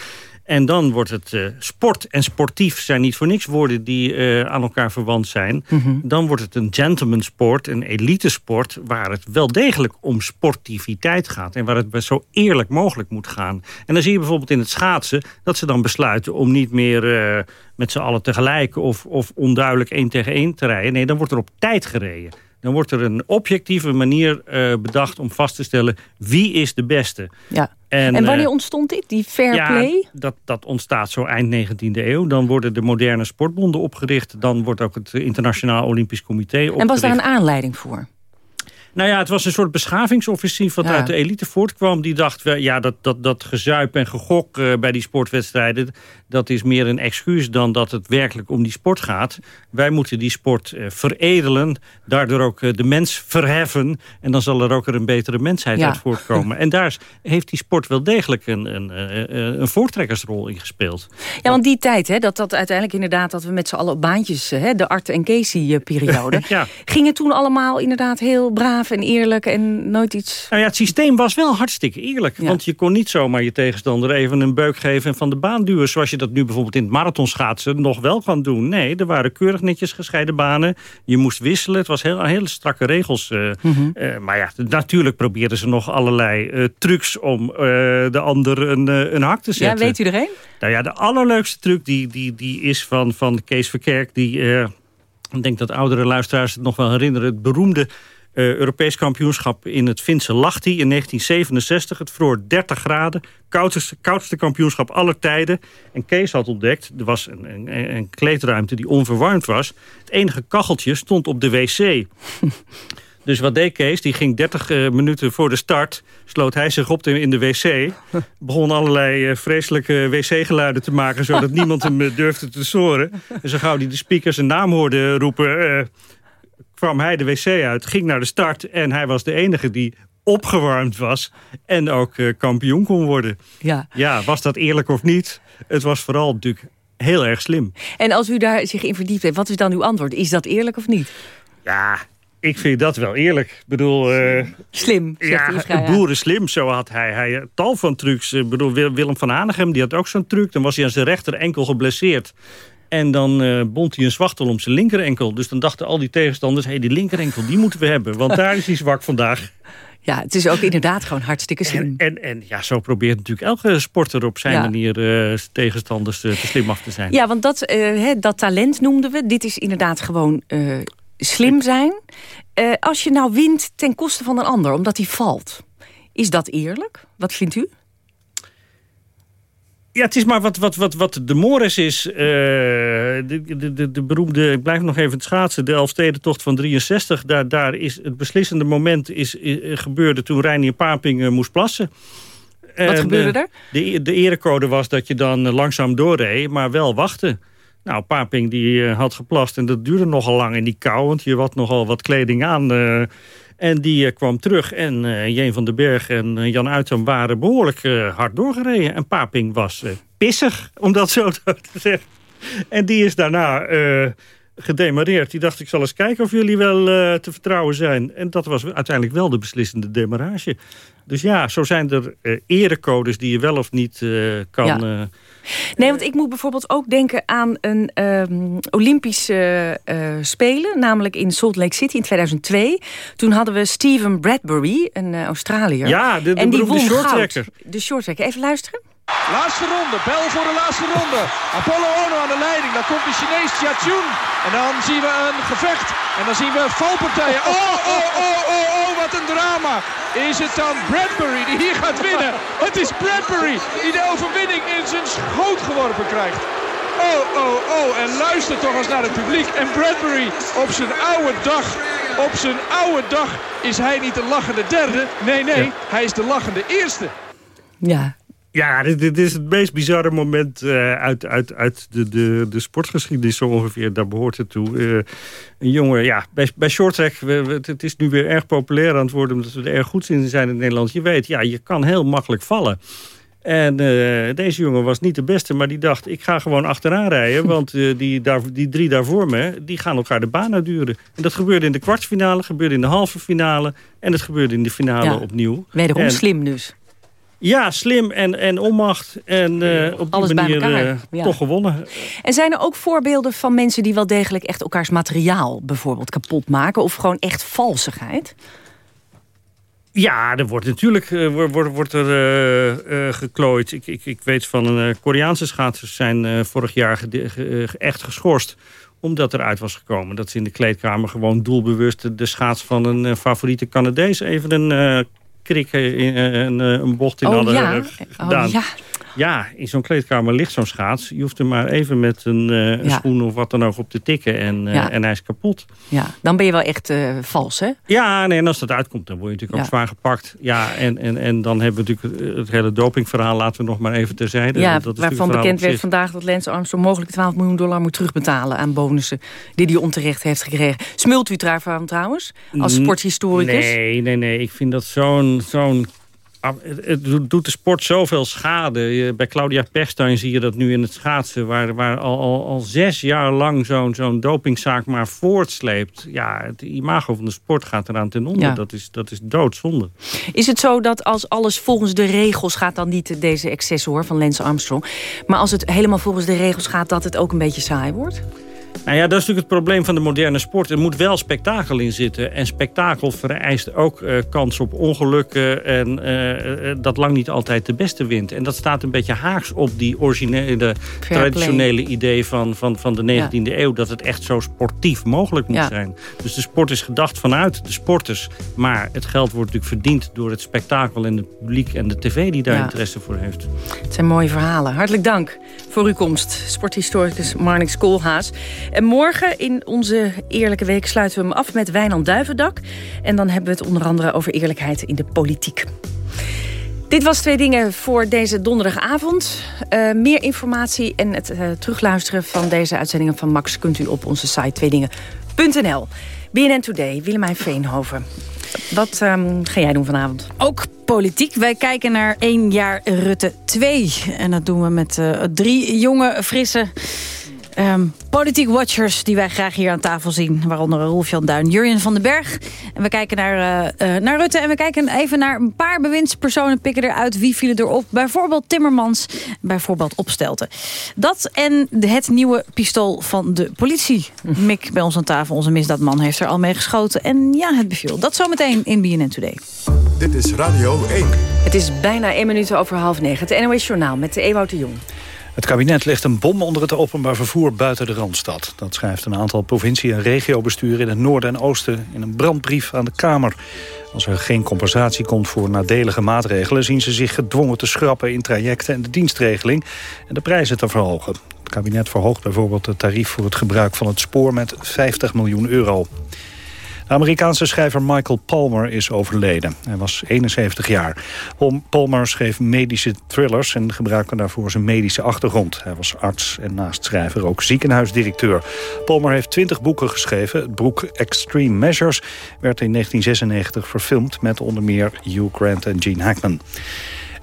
En dan wordt het uh, sport en sportief zijn niet voor niks woorden die uh, aan elkaar verwant zijn. Mm -hmm. Dan wordt het een gentlemansport, een elitesport... waar het wel degelijk om sportiviteit gaat. En waar het zo eerlijk mogelijk moet gaan. En dan zie je bijvoorbeeld in het schaatsen... dat ze dan besluiten om niet meer uh, met z'n allen tegelijk... Of, of onduidelijk één tegen één te rijden. Nee, dan wordt er op tijd gereden dan wordt er een objectieve manier uh, bedacht om vast te stellen wie is de beste. Ja. En, en wanneer uh, ontstond dit, die fair ja, play? Dat, dat ontstaat zo eind 19e eeuw. Dan worden de moderne sportbonden opgericht. Dan wordt ook het Internationaal Olympisch Comité opgericht. En was daar een aanleiding voor? Nou ja, het was een soort beschavingsoffensief wat ja. uit de elite voortkwam. Die dacht, ja, dat, dat, dat gezuip en gegok uh, bij die sportwedstrijden... dat is meer een excuus dan dat het werkelijk om die sport gaat. Wij moeten die sport uh, veredelen, daardoor ook uh, de mens verheffen... en dan zal er ook er een betere mensheid ja. uit voortkomen. En daar heeft die sport wel degelijk een, een, een voortrekkersrol in gespeeld. Ja, want die tijd, hè, dat, dat uiteindelijk inderdaad... dat we met z'n allen op baantjes, hè, de Art en Casey-periode... ja. gingen toen allemaal inderdaad heel braaf braaf en eerlijk en nooit iets... Nou ja, het systeem was wel hartstikke eerlijk. Want je kon niet zomaar je tegenstander even een beuk geven... en van de baan duwen, zoals je dat nu bijvoorbeeld in het marathonschaatsen... nog wel kan doen. Nee, er waren keurig netjes gescheiden banen. Je moest wisselen. Het was heel, hele strakke regels. Uh, maar ja, natuurlijk probeerden ze nog allerlei uh, trucs... om de ander een, een hak te zetten. Ja, weet u er een? Nou ja, de allerleukste truc die, die, die is van, van Kees Verkerk... die ik denk dat oudere luisteraars het nog wel herinneren... het beroemde uh, Europees kampioenschap in het Finse Lahti in 1967. Het vroor 30 graden, koudste, koudste kampioenschap aller tijden. En Kees had ontdekt, er was een, een, een kleedruimte die onverwarmd was. Het enige kacheltje stond op de wc. Dus wat deed Kees? Die ging 30 uh, eh, minuten voor de start... sloot hij zich op in de wc. Begon allerlei uh, vreselijke wc-geluiden te maken... zodat niemand hem durfde te storen. En zo gauw hij de speaker zijn naam hoorde roepen kwam hij de wc uit, ging naar de start... en hij was de enige die opgewarmd was en ook uh, kampioen kon worden. Ja. ja, was dat eerlijk of niet? Het was vooral natuurlijk heel erg slim. En als u daar zich in verdiept heeft, wat is dan uw antwoord? Is dat eerlijk of niet? Ja, ik vind dat wel eerlijk. Ik bedoel... Uh, slim, zegt Ja, boeren slim. Zo had hij, hij tal van trucs. Ik bedoel, Willem van Hanegem, die had ook zo'n truc. Dan was hij aan zijn rechter enkel geblesseerd. En dan uh, bond hij een zwachtel om zijn linkerenkel. Dus dan dachten al die tegenstanders... hé, hey, die linkerenkel, die moeten we hebben. Want daar is hij zwak vandaag. Ja, het is ook inderdaad gewoon hartstikke slim. En, en, en ja, zo probeert natuurlijk elke sporter op zijn manier uh, tegenstanders uh, te slim af te zijn. Ja, want dat, dat talent noemden we. Dit is inderdaad gewoon slim zijn. als je nou wint ten koste van een ander, omdat hij valt. Is dat eerlijk? Wat vindt u? Ja, het is maar wat, wat, wat, wat de Morris is. Uh, de, de, de, de, beroemde, ik blijf nog even het schaatsen, de Elfstedentocht van 63. Daar, daar is het beslissende moment is, gebeurde toen Reinier Paping uh, moest plassen. Wat gebeurde er? De, de erecode was dat je dan langzaam doorreed, maar wel wachten. Nou, Paping die had geplast en dat duurde nogal lang in die kou. Want je had nogal wat kleding aan... En die eh, kwam terug en uh, Jeen van den Berg en uh, Jan Uitem waren behoorlijk hard doorgereden. En Paping was pissig, om dat zo te zeggen. En die is daarna gedemareerd. Die dacht, ik zal eens kijken of jullie wel te vertrouwen zijn. En dat was uiteindelijk wel de beslissende demarage. Dus ja, zo zijn er uh, erecodes die je wel of niet uh, kan... Ja. Nee, want ik moet bijvoorbeeld ook denken aan een um, Olympische Spelen. Namelijk in Salt Lake City in 2002. Toen hadden we Steven Bradbury, een Australiër. Ja, de, de en die won shorttracker. De shorttracker. Even luisteren. Laatste ronde, bel voor de laatste ronde. Apollo Ono aan de leiding, dan komt de Chinees Chiachun. En dan zien we een gevecht. En dan zien we valpartijen. Oh, oh, oh, oh, oh, wat een drama. Is het dan Bradbury die hier gaat winnen? Het is Bradbury die de overwinning in zijn schoot geworpen krijgt. Oh, oh, oh. En luister toch eens naar het publiek. En Bradbury op zijn oude dag. Op zijn oude dag is hij niet de lachende derde. Nee, nee, hij is de lachende eerste. Ja, ja, dit, is het meest bizarre moment uh, uit, uit, uit de, de, de sportgeschiedenis zo ongeveer. Daar behoort het toe. Uh, een jongen, ja, bij, bij shorttrack, het is nu weer erg populair aan het worden... omdat we er erg goed in zijn in Nederland. Je weet, ja, je kan heel makkelijk vallen. En uh, deze jongen was niet de beste, maar die dacht... ik ga gewoon achteraan rijden, want die, daar, die drie daar voor me... die gaan elkaar de baan uitduren. En dat gebeurde in de kwartfinale, gebeurde in de halve finale... en het gebeurde in de finale ja, opnieuw. Wederom en, slim dus. Ja, slim en, en onmacht. En uh, op die manier uh, toch gewonnen. En zijn er ook voorbeelden van mensen die wel degelijk echt elkaars materiaal bijvoorbeeld kapot maken? Of gewoon echt valsigheid? Ja, er wordt natuurlijk uh, wordt, wordt er geklooid. Ik, ik, ik weet van een Koreaanse schaatsers zijn vorig jaar echt geschorst omdat eruit was gekomen dat ze in de kleedkamer gewoon doelbewust de schaats van een favoriete Canadees even een krikken in, eh, een, eh, een bocht in oh, hadden ja. gedaan. Oh, ja. Ja, in zo'n kleedkamer ligt zo'n schaats. Je hoeft er maar even met een, uh, een schoen of wat dan ook op te tikken en, uh, en hij is kapot. Ja, dan ben je wel echt uh, vals, hè? Ja, nee, en als dat uitkomt, dan word je natuurlijk ook zwaar gepakt. Ja, en, en, en dan hebben we natuurlijk het hele dopingverhaal, laten we nog maar even terzijde. Ja, dat waarvan bekend werd vandaag dat Lance Armstrong mogelijk 12 miljoen dollar moet terugbetalen aan bonussen die hij onterecht heeft gekregen. Smult u daarvan trouwens, als sporthistoricus? Nee, nee, nee. Ik vind dat zo'n zo'n het doet de sport zoveel schade. Bij Claudia Pechstein zie je dat nu in het schaatsen... waar, waar al, al, al zes jaar lang zo'n zo'n dopingzaak maar voortsleept. Ja, het imago van de sport gaat eraan ten onder. Dat, is, dat is doodzonde. Is het zo dat als alles volgens de regels gaat... dan niet deze excess hoor van Lance Armstrong... maar als het helemaal volgens de regels gaat... dat het ook een beetje saai wordt? Nou ja, dat is natuurlijk het probleem van de moderne sport. Er moet wel spektakel in zitten. En spektakel vereist ook uh, kans op ongelukken. En uh, dat lang niet altijd de beste wint. En dat staat een beetje haaks op die originele, traditionele idee van, van, van de 19e eeuw. Dat het echt zo sportief mogelijk moet zijn. Dus de sport is gedacht vanuit de sporters. Maar het geld wordt natuurlijk verdiend door het spektakel en het publiek en de tv die daar interesse voor heeft. Het zijn mooie verhalen. Hartelijk dank voor uw komst. Sporthistoricus Marnix Koolhaas. En morgen in onze Eerlijke Week sluiten we hem af met Wijnand Duivendak. En dan hebben we het onder andere over eerlijkheid in de politiek. Dit was Twee Dingen voor deze donderdagavond. Uh, meer informatie en het uh, terugluisteren van deze uitzendingen van Max... kunt u op onze site tweedingen.nl. BNN Today, Willemijn Veenhoven. Wat um, ga jij doen vanavond? Ook politiek. Wij kijken naar één jaar Rutte 2. En dat doen we met uh, drie jonge, frisse Um, politiek watchers die wij graag hier aan tafel zien. Waaronder Rolf-Jan Duin, Jurjen van den Berg. En we kijken naar, uh, uh, naar Rutte en we kijken even naar een paar bewindspersonen. Pikken eruit wie vielen erop. Bijvoorbeeld Timmermans, bijvoorbeeld Opstelten. Dat en het nieuwe pistool van de politie. Mick bij ons aan tafel, onze misdaadman, heeft er al mee geschoten. En ja, het beviel. Dat zometeen in BNN Today. Dit is Radio 1. Het is bijna 1 minuut over half negen. Het NOS Journaal met de Ewout de Jong. Het kabinet legt een bom onder het openbaar vervoer buiten de Randstad. Dat schrijft een aantal provincie- en regiobesturen in het noorden en oosten... in een brandbrief aan de Kamer. Als er geen compensatie komt voor nadelige maatregelen... zien ze zich gedwongen te schrappen in trajecten en de dienstregeling... en de prijzen te verhogen. Het kabinet verhoogt bijvoorbeeld het tarief voor het gebruik van het spoor... met 50 miljoen euro. De Amerikaanse schrijver Michael Palmer is overleden. Hij was 71 jaar. Palmer schreef medische thrillers en gebruikte daarvoor zijn medische achtergrond. Hij was arts en naast schrijver ook ziekenhuisdirecteur. Palmer heeft 20 boeken geschreven. Het boek Extreme Measures werd in 1996 verfilmd... met onder meer Hugh Grant en Gene Hackman.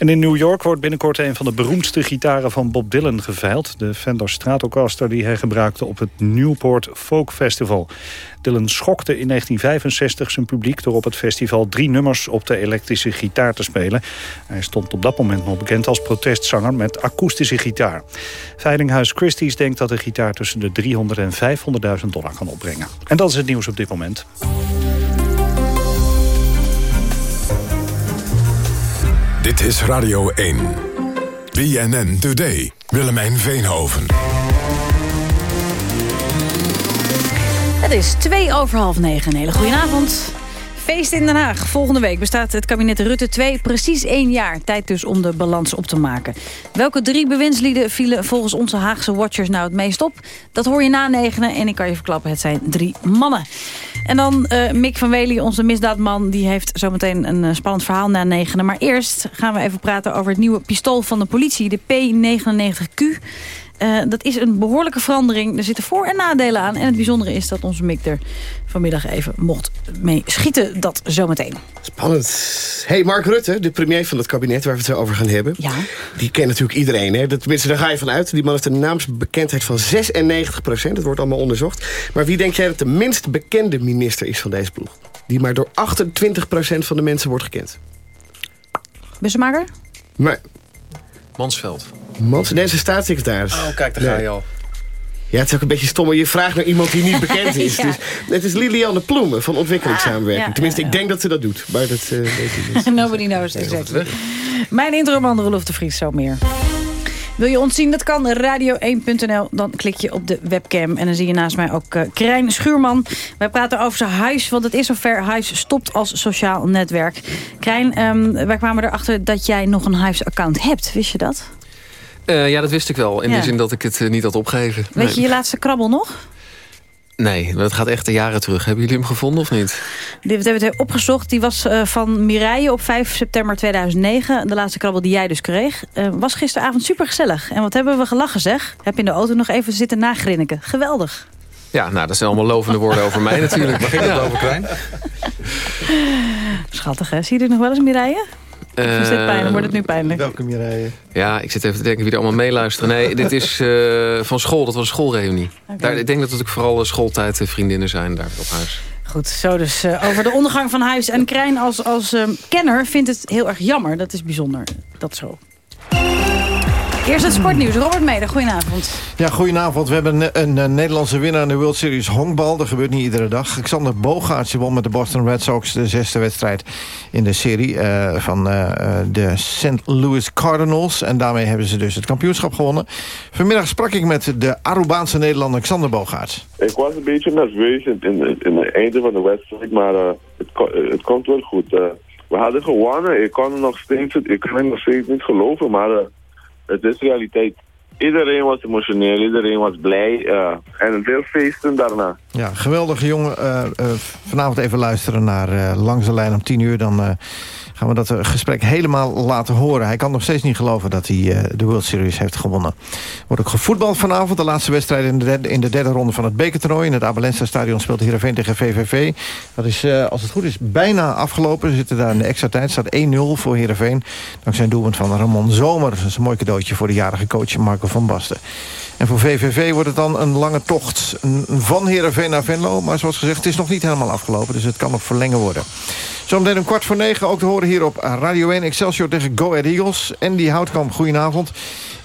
En in New York wordt binnenkort een van de beroemdste gitaren van Bob Dylan geveild. De Fender Stratocaster die hij gebruikte op het Newport Folk Festival. Dylan schokte in 1965 zijn publiek door op het festival drie nummers op de elektrische gitaar te spelen. Hij stond op dat moment nog bekend als protestzanger met akoestische gitaar. Veilinghuis Christie's denkt dat de gitaar tussen de 300 en 500.000 dollar kan opbrengen. En dat is het nieuws op dit moment. Dit is Radio 1. BNN Today. Willemijn Veenhoven. Het is twee over half negen. Een hele goede avond. Feest in Den Haag. Volgende week bestaat het kabinet Rutte 2 precies één jaar. Tijd dus om de balans op te maken. Welke drie bewindslieden vielen volgens onze Haagse watchers nou het meest op? Dat hoor je na negenen en ik kan je verklappen, het zijn drie mannen. En dan uh, Mick van Wely, onze misdaadman, die heeft zometeen een uh, spannend verhaal na negenen. Maar eerst gaan we even praten over het nieuwe pistool van de politie, de P99Q. Uh, dat is een behoorlijke verandering. Er zitten voor- en nadelen aan. En het bijzondere is dat onze Mick er vanmiddag even mocht mee schieten. Dat zometeen. Spannend. hey, Mark Rutte, de premier van het kabinet waar we het over gaan hebben. Ja. Die kent natuurlijk iedereen. Hè? Tenminste, daar ga je vanuit. Die man heeft een naamsbekendheid van 96 procent. Dat wordt allemaal onderzocht. Maar wie denk jij dat de minst bekende minister is van deze ploeg? Die maar door 28 procent van de mensen wordt gekend. Bussemaker? Maar... Mansveld. Mans, nee, zijn staatssecretaris. Oh, kijk, daar ga je al. Ja, het is ook een beetje stom. Je vraagt naar iemand die niet bekend is. ja. dus, het is Liliane Ploemen van ontwikkelingssamenwerking. Ah, ja, Tenminste, ja, ik denk dat ze dat doet. Maar dat uh, weet ik niet. Nobody knows exactly. Mijn introman Rolof de Vries, zo meer. Wil je ons zien? Dat kan radio1.nl. Dan klik je op de webcam. En dan zie je naast mij ook uh, Krijn Schuurman. Wij praten over zijn huis, want het is zover. Huis stopt als sociaal netwerk. Krijn, um, wij kwamen erachter dat jij nog een huisaccount hebt. Wist je dat? Uh, ja, dat wist ik wel. In ja. de zin dat ik het uh, niet had opgegeven. Weet nee. je je laatste krabbel nog? Nee, dat gaat echt de jaren terug. Hebben jullie hem gevonden of niet? Dit hebben we opgezocht. Die was uh, van Mireille op 5 september 2009. De laatste krabbel die jij dus kreeg. Uh, was gisteravond super gezellig. En wat hebben we gelachen zeg. Heb je in de auto nog even zitten nagrinniken. Geweldig. Ja, nou, dat zijn allemaal lovende woorden over mij natuurlijk. Begin het ja. over klein? Schattig hè. Zie je er nog wel eens Mireille? Is dit pijnlijk? Wordt het nu pijnlijk? Welkom Mireille. Ja, ik zit even te denken wie er allemaal meeluisteren. Nee, dit is uh, van school. Dat was een schoolreunie. Okay. Daar, ik denk dat het ook vooral schooltijd vriendinnen zijn daar op huis. Goed, zo dus uh, over de ondergang van Huis. En Krijn als, als uh, kenner vindt het heel erg jammer. Dat is bijzonder, dat zo. Eerst het sportnieuws. Robert Meder, goedenavond. Ja, goedenavond. We hebben een, een, Nederlandse winnaar in de World Series honkbal. Dat gebeurt niet iedere dag. Alexander Bogaerts won met de Boston Red Sox de zesde wedstrijd in de serie uh, van uh, de St. Louis Cardinals. En daarmee hebben ze dus het kampioenschap gewonnen. Vanmiddag sprak ik met de Arubaanse Nederlander Alexander Bogaerts. Ik was een beetje nerveus in, in, in het einde van de wedstrijd, maar uh, het, het komt wel goed. we hadden gewonnen. Ik kon, nog steeds, ik kan het nog steeds niet geloven, maar het is realiteit. Iedereen was emotioneel, iedereen was blij. Uh, en veel feesten daarna. Ja, geweldige jongen. Uh, uh, vanavond even luisteren naar Langs de Lijn om 10 uur. Dan gaan we dat eh, gesprek helemaal laten horen. Hij kan nog steeds niet geloven dat hij uh, de World Series heeft gewonnen. Wordt ook gevoetbald vanavond. De laatste wedstrijd in de derde, in de derde ronde van het bekertoernooi. In het Abelensta stadion speelt Heerenveen tegen VVV. Dat is, uh, als het goed is, bijna afgelopen. We zitten daar in de extra tijd. staat 1-0 voor Heerenveen. Dankzij een doelpunt van Ramon Zomer. Dat is een mooi cadeautje voor de jarige coach Marco van Basten. En voor VVV wordt het dan een lange tocht van Heerenveen naar Venlo. Maar zoals gezegd, het is nog niet helemaal afgelopen. Dus het kan nog verlengen worden. Zometeen om kwart voor negen ook te horen hier op Radio 1 Excelsior tegen Go Ahead Eagles. En die Houtkamp, goedenavond.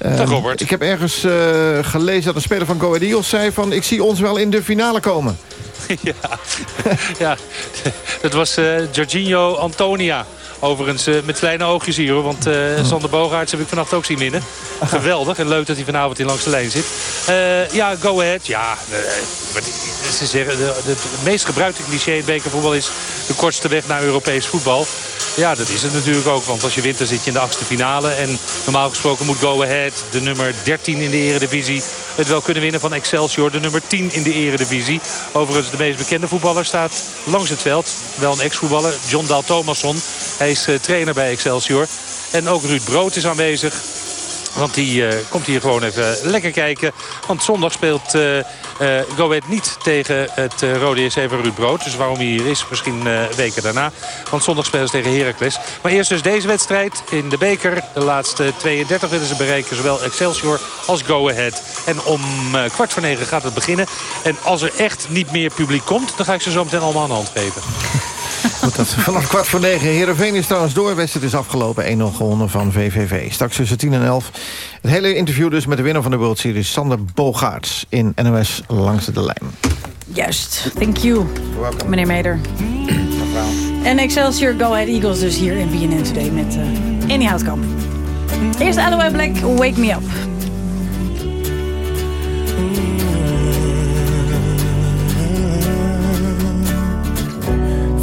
Uh, Dag Robert. Ik heb ergens uh, gelezen dat een speler van Go Ahead Eagles zei van... ik zie ons wel in de finale komen. ja, ja. dat was uh, Jorginho Antonia. Overigens uh, met kleine oogjes hier hoor. Want uh, Sander Bogaerts heb ik vannacht ook zien winnen. Geweldig. En leuk dat hij vanavond in langs de lijn zit. Uh, ja, go ahead. Ja, ze zeggen, de, de, de, meest gebruikte cliché in bekervoetbal is de kortste weg naar Europees voetbal. Ja, dat is het natuurlijk ook. Want als je wint, dan zit je in de achtste finale. En normaal gesproken moet Go Ahead, de nummer 13 in de eredivisie... het wel kunnen winnen van Excelsior, de nummer 10 in de eredivisie. Overigens, de meest bekende voetballer staat langs het veld. Wel een ex-voetballer, John Dal Thomasson. Hij is uh, trainer bij Excelsior. En ook Ruud Brood is aanwezig. Want die uh, komt hier gewoon even lekker kijken. Want zondag speelt uh, uh, Go Ahead niet tegen het uh, Rode JC van Ruud Brood. Dus waarom hij hier is, misschien weken daarna. Want zondag spelen ze tegen Heracles. Maar eerst dus deze wedstrijd in de beker. De laatste 32 willen ze bereiken. Zowel Excelsior als Go Ahead. En om kwart voor negen gaat het beginnen. En als er echt niet meer publiek komt... dan ga ik ze zo meteen allemaal aan de hand geven. Goed, dat vanaf kwart voor negen. Heerenveen is trouwens door. Wedstrijd is afgelopen. 1-0 gewonnen van VVV. Straks tussen 10 en 11. Het hele interview dus met de winnaar van de World Series. Sander Bogaerts in NOS Langs de Lijn. Juist. Thank you, meneer Meder. En Excelsior Go Ahead Eagles dus hier in BNN Today met uh, Annie Houtkamp. Eerst Aloe Black, Wake Me Up.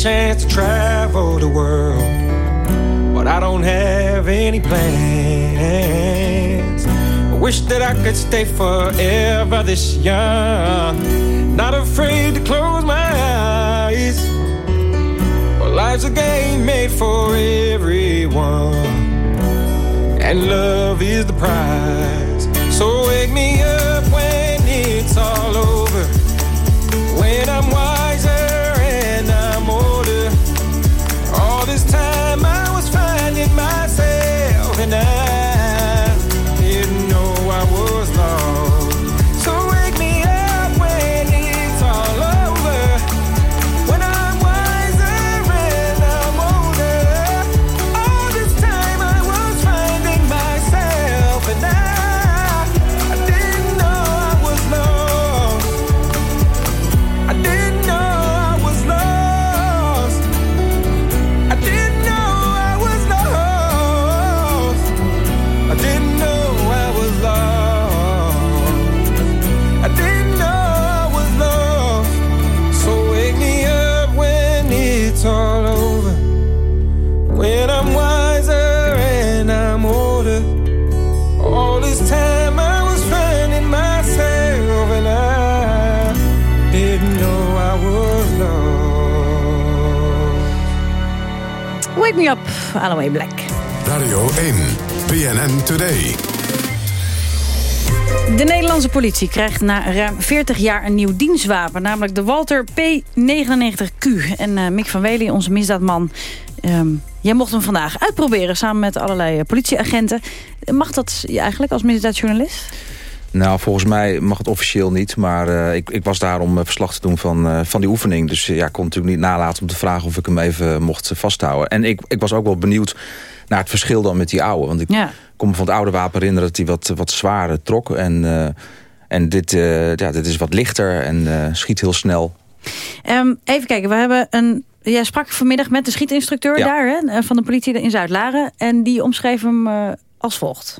chance to travel the world. But I don't have any plans. I wish that I could stay forever this young. Not afraid to close my eyes. Well, life's a game made for everyone. And love is the prize. So wake me up when me up, Alloway Black. Radio 1, PNN Today. De Nederlandse politie krijgt na ruim 40 jaar een nieuw dienstwapen. Namelijk de Walter P99Q. En eh, Mick van Wely, onze misdaadman... ehm, jij mocht hem vandaag uitproberen samen met allerlei eh, politieagenten. Mag dat eigenlijk als misdaadjournalist? Nou, volgens mij mag het officieel niet. Maar eh, ik, ik was daar om eh, verslag te doen van, eh, van die oefening. Dus ja, ik kon natuurlijk niet nalaten om te vragen of ik hem even mocht vasthouden. En ik, ik was ook wel benieuwd naar het verschil dan met die oude. Want ik Ja. kon me van het oude wapen herinneren dat hij wat, wat zwaarder trok. En, en dit, ja, dit is wat lichter en schiet heel snel. Ehm, even kijken, we hebben een... Jij sprak vanmiddag met de schietinstructeur Ja. daar hè, van de politie in Zuid-Laren. En die omschreef hem als volgt.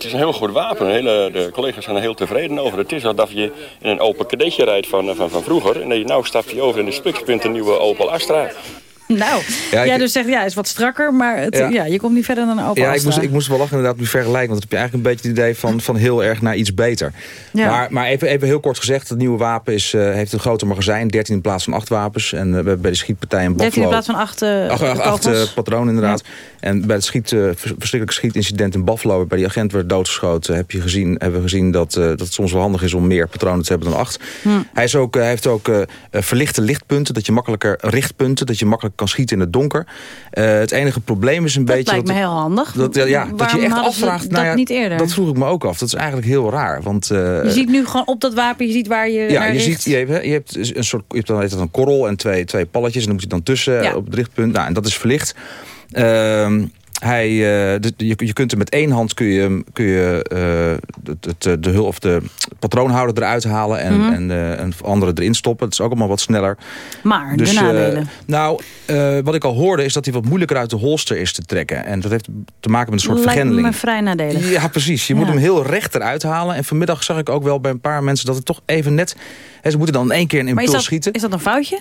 Het is een heel goed wapen. Hele, de collega's zijn er heel tevreden over. Het is alsof je in een open kadetje rijdt van, van, van vroeger. En dat je nou stap je over in de spikspunt een nieuwe Opel Astra. Nou, Ja, ik- jij dus zegt ja, is wat strakker, maar het, ja. Ja. je komt niet verder dan een Opel Ja, ik moest, ik moest wel lachen inderdaad met die vergelijking. Want dan heb je eigenlijk een beetje het idee van, van heel erg naar iets beter. Ja. Maar, maar even, even heel kort gezegd. Het nieuwe wapen is, eh, heeft een groter magazijn. 13 in plaats van 8 wapens. En we hebben bij de schietpartij in 13 Buffalo... in plaats van 8 uh, patronen inderdaad. En bij het schiet, eh, vers- verschrikkelijke schietincident in Buffalo... waarbij die agent werd doodgeschoten... Heb je gezien, hebben we gezien dat, dat het soms wel handig is... om meer patronen te hebben dan acht. Hm. Hij, is ook, hij heeft ook verlichte lichtpunten. Dat je makkelijker richtpunten. Dat je makkelijk kan schieten in het donker. Eh, het enige probleem is een Dat beetje... lijkt me heel handig. Dat, ja, ja, dat je echt afvraagt... dat nou ja, niet eerder? Dat vroeg ik me ook af. Dat is eigenlijk heel raar. Want, eh, Je ziet nu gewoon op dat wapen, je ziet waar je ja, je, richt. ziet, je, hebt, je hebt een soort je hebt dan heet dat een korrel en twee, twee palletjes. En dan moet je dan tussen Ja. op het richtpunt. Nou, en dat is verlicht. Ehm, hij, eh, de- je, je kunt er met één hand kun je, kun je eh, het, het, de, hul of de patroonhouder eruit halen en, Mhm. en, eh, en andere erin stoppen. Het is ook allemaal wat sneller. Maar, Dus, de eh, nadelen. nou, eh, wat ik al hoorde is dat hij wat moeilijker uit de holster is te trekken. En dat heeft te maken met een soort Lijkt vergrendeling. me vrij nadelig. Ja, precies. Je Ja. moet hem heel recht eruit halen. En vanmiddag zag ik ook wel bij een paar mensen dat het toch even net... Hè, ze moeten dan in één keer een Maar is impuls dat, schieten. is dat een foutje?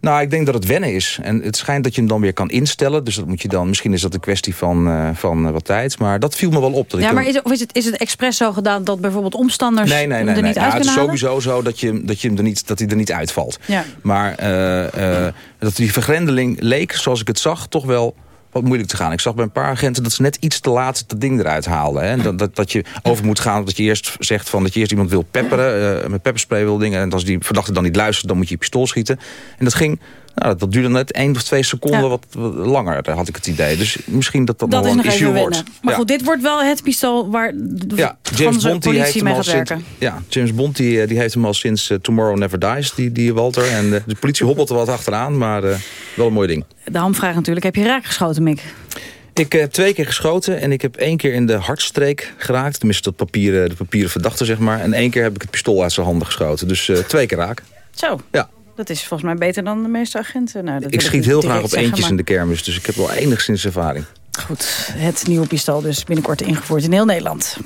Nou, ik denk dat het wennen is. En het schijnt dat je hem dan weer kan instellen. Dus dat moet je dan, misschien is dat een kwestie van, eh, van eh, wat tijd. Maar dat viel me wel op. Dat ik Ja, hem- maar is het, of is het, is het expres zo gedaan dat bijvoorbeeld omstanders Nee, nee, hem nee. nee. uit het is sowieso zo dat, je, dat, je hem er niet, dat hij er niet uitvalt. Ja. Maar eh, eh, dat die vergrendeling leek, zoals ik het zag, toch wel wat moeilijk te gaan. Ik zag bij een paar agenten dat ze net iets te laat dat ding eruit haalden. Hè. Dat, dat, dat je over moet gaan, dat je eerst zegt van dat je eerst iemand wil pepperen, eh, met pepperspray wil dingen. En als die verdachte dan niet luistert, dan moet je je pistool schieten. En dat ging, nou, dat, duurde net één of twee seconden Ja. wat, wat langer, daar had ik het idee. Dus misschien dat dat, Dat nog is wel nog een even issue wordt. Maar Ja. goed, dit wordt wel het pistool waar de Ja, James Bond die heeft politie hem mee al gaat sinds, ja, James Bond die, eh, die heeft hem al sinds eh, Tomorrow Never Dies, die, die Walter. En eh, de politie hobbelt er wat achteraan, maar wel een mooi ding. De hamvraag natuurlijk, heb je raak geschoten, Mick? Ik heb twee keer geschoten en ik heb één keer in de hartstreek geraakt. Tenminste, dat papieren, de papieren verdachte, zeg maar. En één keer heb ik het pistool uit zijn handen geschoten. Dus twee keer raak. Zo, Ja. Dat is volgens mij beter dan de meeste agenten. Nou, dat Ik schiet heel graag op eentjes maar- in de kermis. Dus ik heb wel enigszins ervaring. Goed, het nieuwe pistool dus binnenkort ingevoerd in heel Nederland.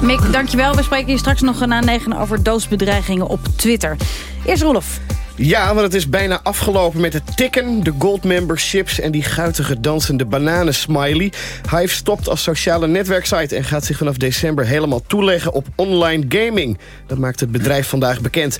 Mick, dankjewel. We spreken hier straks nog na negen over doodsbedreigingen op Twitter. Eerst Rolf. Ja, want het is bijna afgelopen met het tikken, de gold memberships... en die guitige dansende bananen-smiley. Hive stopt als sociale netwerksite... en gaat zich vanaf december helemaal toeleggen op online gaming. Dat maakt het bedrijf vandaag bekend.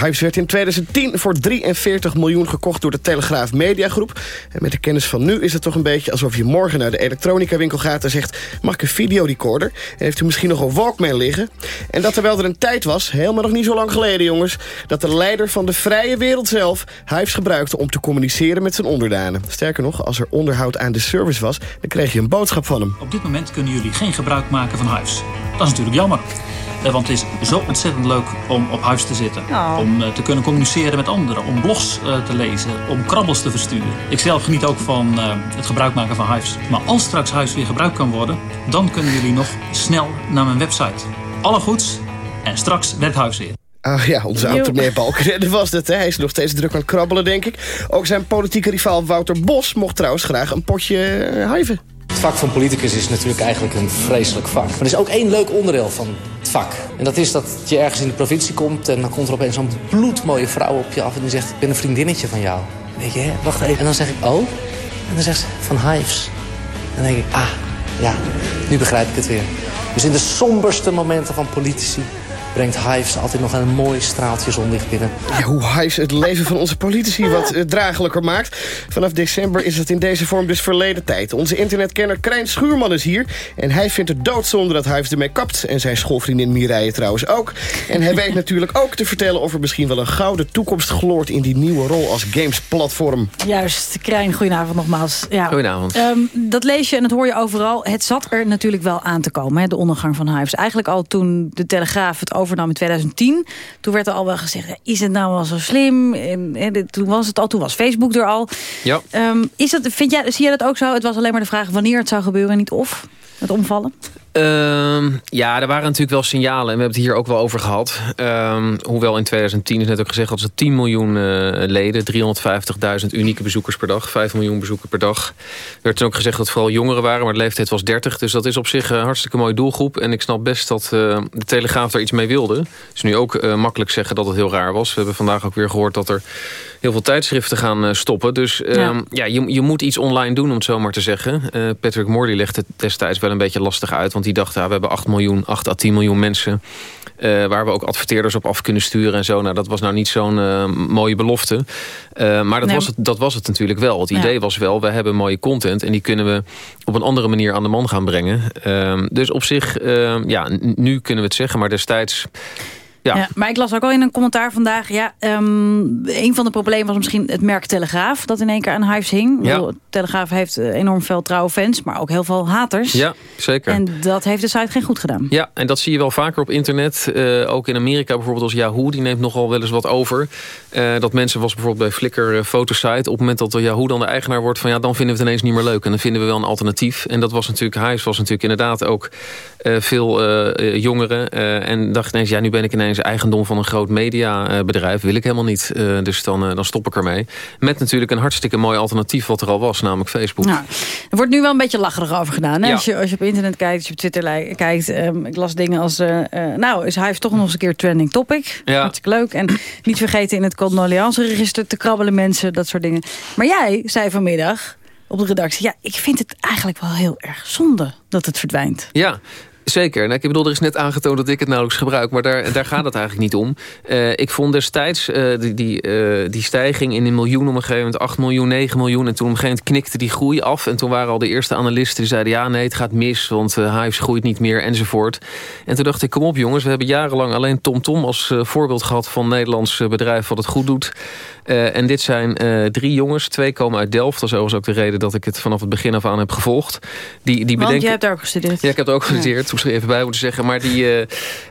Hives werd in 2010 voor 43 miljoen gekocht door de Telegraaf Mediagroep. En met de kennis van nu is het toch een beetje alsof je morgen naar de elektronica winkel gaat... en zegt, mag ik een videorecorder? En heeft u misschien nog een Walkman liggen? En dat terwijl er een tijd was, helemaal nog niet zo lang geleden jongens... dat de leider van de vrije wereld zelf Hives gebruikte om te communiceren met zijn onderdanen. Sterker nog, als er onderhoud aan de service was, dan kreeg je een boodschap van hem. Op dit moment kunnen jullie geen gebruik maken van Hives. Dat is natuurlijk jammer. Eh, Want het is zo ontzettend leuk om op huis te zitten. Oh. Om eh, te kunnen communiceren met anderen. Om blogs eh, te lezen. Om krabbels te versturen. Ik zelf geniet ook van het gebruik maken van Hives. Maar als straks Hives weer gebruikt kan worden... dan kunnen jullie nog snel naar mijn website. Alle goeds en straks werkt Hives weer. Ah ja, onze oud-premier Balkenende was het. Hè? Hij is nog steeds druk aan het krabbelen, denk ik. Ook zijn politieke rivaal Wouter Bos mocht trouwens graag een potje eh, hiven. Het vak van politicus is natuurlijk eigenlijk een vreselijk vak. Maar er is ook één leuk onderdeel van het vak. En dat is dat je ergens in de provincie komt... en dan komt er opeens zo'n bloedmooie vrouw op je af... en die zegt, ik ben een vriendinnetje van jou. Weet je, hè? wacht even. En dan zeg ik, oh? En dan zegt ze, van Hives. En dan denk ik, ah, ja, nu begrijp ik het weer. Dus in de somberste momenten van politici... brengt Hives altijd nog een mooi straaltje zonlicht binnen. Ja, hoe Hives het leven van onze politici wat eh, draaglijker maakt. Vanaf december is het in deze vorm dus verleden tijd. Onze internetkenner Krijn Schuurman is hier. En hij vindt het doodzonde dat Hives ermee kapt. En zijn schoolvriendin Mireille trouwens ook. En hij weet natuurlijk ook te vertellen of er misschien wel een gouden toekomst gloort... in die nieuwe rol als gamesplatform. Juist, Krijn, goedenavond nogmaals. Ja. Goedenavond. Ehm, dat lees je en dat hoor je overal. Het zat er natuurlijk wel aan te komen, hè, de ondergang van Hives. Eigenlijk al toen de Telegraaf het overnam in 2010. Toen werd er al wel gezegd, is het nou wel zo slim? En, toen was het al, toen was Facebook er al. Ja. Ehm, is dat, vind jij, zie jij dat ook zo? Het was alleen maar de vraag wanneer het zou gebeuren en niet of. Het omvallen? Ehm, ja, er waren natuurlijk wel signalen. En we hebben het hier ook wel over gehad. Ehm, hoewel in 2010 is net ook gezegd dat ze 10 miljoen eh, leden... 350.000 unieke bezoekers per dag. 5 miljoen bezoekers per dag. Er werd toen ook gezegd dat vooral jongeren waren. Maar de leeftijd was 30. Dus dat is op zich een hartstikke mooie doelgroep. En ik snap best dat eh, de Telegraaf daar iets mee wilde. Dus nu ook eh, makkelijk zeggen dat het heel raar was. We hebben vandaag ook weer gehoord dat er heel veel tijdschriften gaan eh, stoppen. Dus ehm, Ja. ja, je, je moet iets online doen, om het zo maar te zeggen. Eh, Patrick Morley legde het destijds wel een beetje lastig uit. Want die dacht, ja, we hebben 8 miljoen, 8 à 10 miljoen mensen... eh, waar we ook adverteerders op af kunnen sturen en zo. Nou, dat was nou niet zo'n mooie belofte. Maar dat, Nee, was het, dat was het natuurlijk wel. Het Ja. idee was wel, we hebben mooie content... en die kunnen we op een andere manier aan de man gaan brengen. Ehm, dus op zich, ehm, ja, nu kunnen we het zeggen. Maar destijds... Ja, Ja, maar ik las ook al in een commentaar vandaag... Ja, ehm, een van de problemen was misschien het merk Telegraaf... dat in één keer aan Hives hing. Ja. bedoel, Telegraaf heeft eh, enorm veel trouwe fans... maar ook heel veel haters. ja zeker. En dat heeft de site geen goed gedaan. Ja, en dat zie je wel vaker op internet. Eh, ook in Amerika bijvoorbeeld als Yahoo. Die neemt nogal wel eens wat over. Eh, dat mensen, was bijvoorbeeld bij Flickr eh, Fotosite... op het moment dat Yahoo dan de eigenaar wordt... van ja, dan vinden we het ineens niet meer leuk. En dan vinden we wel een alternatief. En dat was natuurlijk, Hives was natuurlijk inderdaad ook veel jongeren. en dacht ineens, ja, nu ben ik ineens eigendom van een groot mediabedrijf. Wil ik helemaal niet. Eh, dus dan, eh, dan stop ik ermee. Met natuurlijk een hartstikke mooi alternatief wat er al was, namelijk Facebook. Nou, er wordt nu wel een beetje lacherig over gedaan. Hè? Ja. Als, je, als je op internet kijkt, als je op Twitter kijkt. ehm, ik las dingen als... eh, nou, is Hive toch nog eens een keer trending topic. Ja. Hartstikke leuk. En niet vergeten in het condoleanceregister te krabbelen mensen. Dat soort dingen. Maar jij zei vanmiddag op de redactie... ja, ik vind het eigenlijk wel heel erg zonde dat het verdwijnt. Ja, zeker. Nou, ik bedoel, er is net aangetoond dat ik het nauwelijks gebruik. Maar daar, daar gaat het eigenlijk niet om. Eh, ik vond destijds eh, die, die, eh, die stijging in een miljoen op een gegeven moment... 8 miljoen, 9 miljoen. En toen op een gegeven moment knikte die groei af. En toen waren al de eerste analisten die zeiden... ja, nee, het gaat mis, want Hives groeit niet meer, enzovoort. En toen dacht ik, kom op jongens. We hebben jarenlang alleen TomTom als uh, voorbeeld gehad... van een Nederlands bedrijf wat het goed doet. En dit zijn drie jongens. Twee komen uit Delft. Dat is overigens ook de reden dat ik het vanaf het begin af aan heb gevolgd. Die, die Want bedenken... jij hebt daar ook gestudeerd. Ja, ik heb het ook gestudeerd. Ja. Er even bij moeten zeggen. Maar die,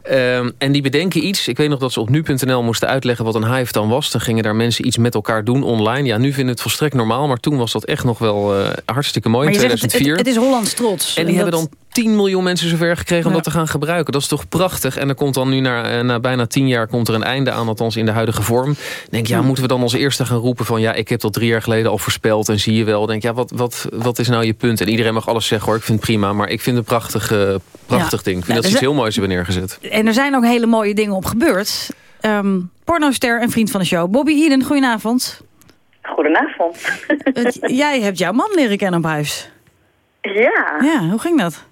uh, um, en die bedenken iets. Ik weet nog dat ze op nu.nl moesten uitleggen wat een hive dan was. Dan gingen daar mensen iets met elkaar doen online. Ja, nu vinden we het volstrekt normaal. Maar toen was dat echt nog wel uh, hartstikke mooi in 2004. Het, het, is Hollands trots. En die en hebben dan 10 miljoen mensen zover gekregen om ja. dat te gaan gebruiken. Dat is toch prachtig. En er komt dan nu na, na bijna 10 jaar komt er een einde aan. Althans in de huidige vorm. Denk ja, moeten we dan als eerste gaan roepen van... ja, ik heb dat drie jaar geleden al voorspeld en zie je wel. Denk ja, wat, wat, wat is nou je punt? En iedereen mag alles zeggen hoor, ik vind het prima. Maar ik vind het een prachtig, uh, prachtig ja. ding. Ik vind ja, dat ze iets heel moois hebben neergezet. En er zijn ook hele mooie dingen op gebeurd. ehm, pornoster en vriend van de show. Bobby Eden, goedenavond. Goedenavond. jij hebt jouw man leren kennen op huis. Ja. Ja, hoe ging dat?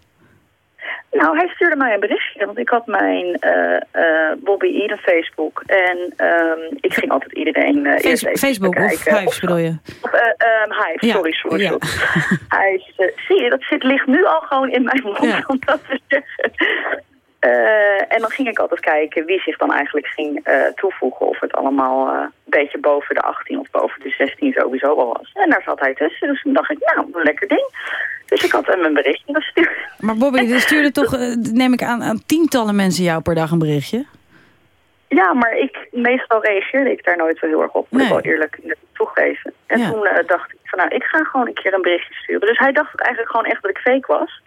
Nou, hij stuurde mij een berichtje, want ik had mijn uh, uh, Bobby Eden Facebook. En um, ik ging altijd iedereen uh, Face eerst even Facebook of Hives bedoel je? Of, um, Hives, Ja, sorry, sorry. ja. sorry. hij is, zie je, dat zit, ligt nu al gewoon in mijn mond Ja. om dat te zeggen. Eh, en dan ging ik altijd kijken wie zich dan eigenlijk ging eh, toevoegen. Of het allemaal eh, een beetje boven de 18 of boven de 16 sowieso al was. En daar zat hij tussen. Dus toen dacht ik, nou, een lekker ding. Dus ik had hem een berichtje gestuurd. Maar Bobby, er stuurde toch, neem ik aan, aan tientallen mensen jou per dag een berichtje? Ja, maar ik, meestal reageerde ik daar nooit zo heel erg op. Moet ik wel eerlijk toegeven. En Ja. toen eh, dacht ik van nou, ik ga gewoon een keer een berichtje sturen. Dus hij dacht eigenlijk gewoon echt dat ik fake was.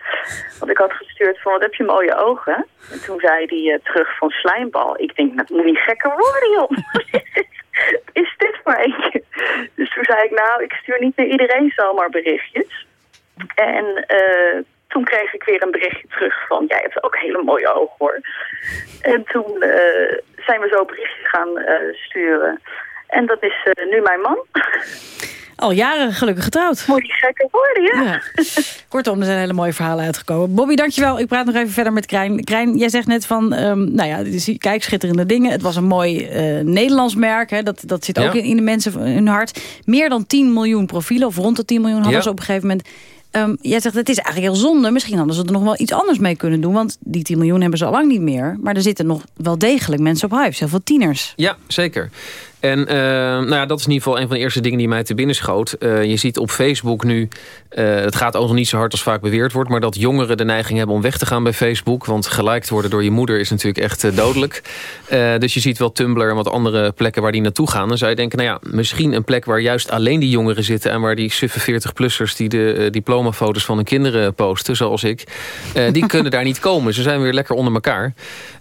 Want ik had gestuurd van wat heb je mooie ogen. En toen zei hij eh, terug van slijmbal. Ik denk, dat moet niet gekker worden joh. Is dit maar eentje? Dus toen zei ik nou, ik stuur niet naar iedereen zomaar berichtjes. En eh, toen kreeg ik weer een berichtje terug van... jij hebt ook hele mooie ogen hoor. En toen eh, zijn we zo berichtjes gaan eh, sturen. En dat is eh, nu mijn man. Al jaren gelukkig getrouwd. Moet je gekker worden, ja. Kortom, er zijn hele mooie verhalen uitgekomen. Bobby, dankjewel. Ik praat nog even verder met Krijn. Krijn, jij zegt net van, ehm, nou ja, dus kijk, schitterende dingen. Het was een mooi eh, Nederlands merk. Hè. Dat, dat zit ook Ja. in, in de mensen in hun hart. Meer dan 10 miljoen profielen, of rond de 10 miljoen hadden Ja. ze op een gegeven moment. Ehm, jij zegt, het is eigenlijk heel zonde. Misschien hadden ze er nog wel iets anders mee kunnen doen. Want die 10 miljoen hebben ze al lang niet meer. Maar er zitten nog wel degelijk mensen op huis. Heel veel tieners. Ja, zeker. En eh, nou ja, dat is in ieder geval een van de eerste dingen die mij te binnen schoot. Eh, je ziet op Facebook nu, eh, het gaat nog niet zo hard als vaak beweerd wordt... maar dat jongeren de neiging hebben om weg te gaan bij Facebook. Want geliked worden door je moeder is natuurlijk echt dodelijk. Dus je ziet wel Tumblr en wat andere plekken waar die naartoe gaan. Dan zou je denken, nou ja, misschien een plek waar juist alleen die jongeren zitten... en waar die suffe 40-plussers die de diplomafoto's van hun kinderen posten, zoals ik... die kunnen daar niet komen. Ze zijn weer lekker onder elkaar.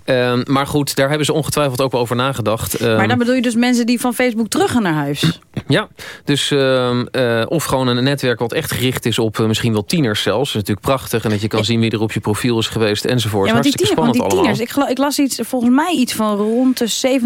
Eh, maar goed, daar hebben ze ongetwijfeld ook wel over nagedacht. maar Ehm, dan bedoel je dus mensen die van Facebook terug gaan naar huis. ja, dus ehm, eh, of gewoon een netwerk wat echt gericht is op eh, misschien wel tieners zelfs. Dat is natuurlijk prachtig. En dat je kan zien wie er op je profiel is geweest enzovoort. Ja, want die, want tieners, ik, ik las iets, volgens mij iets van rond de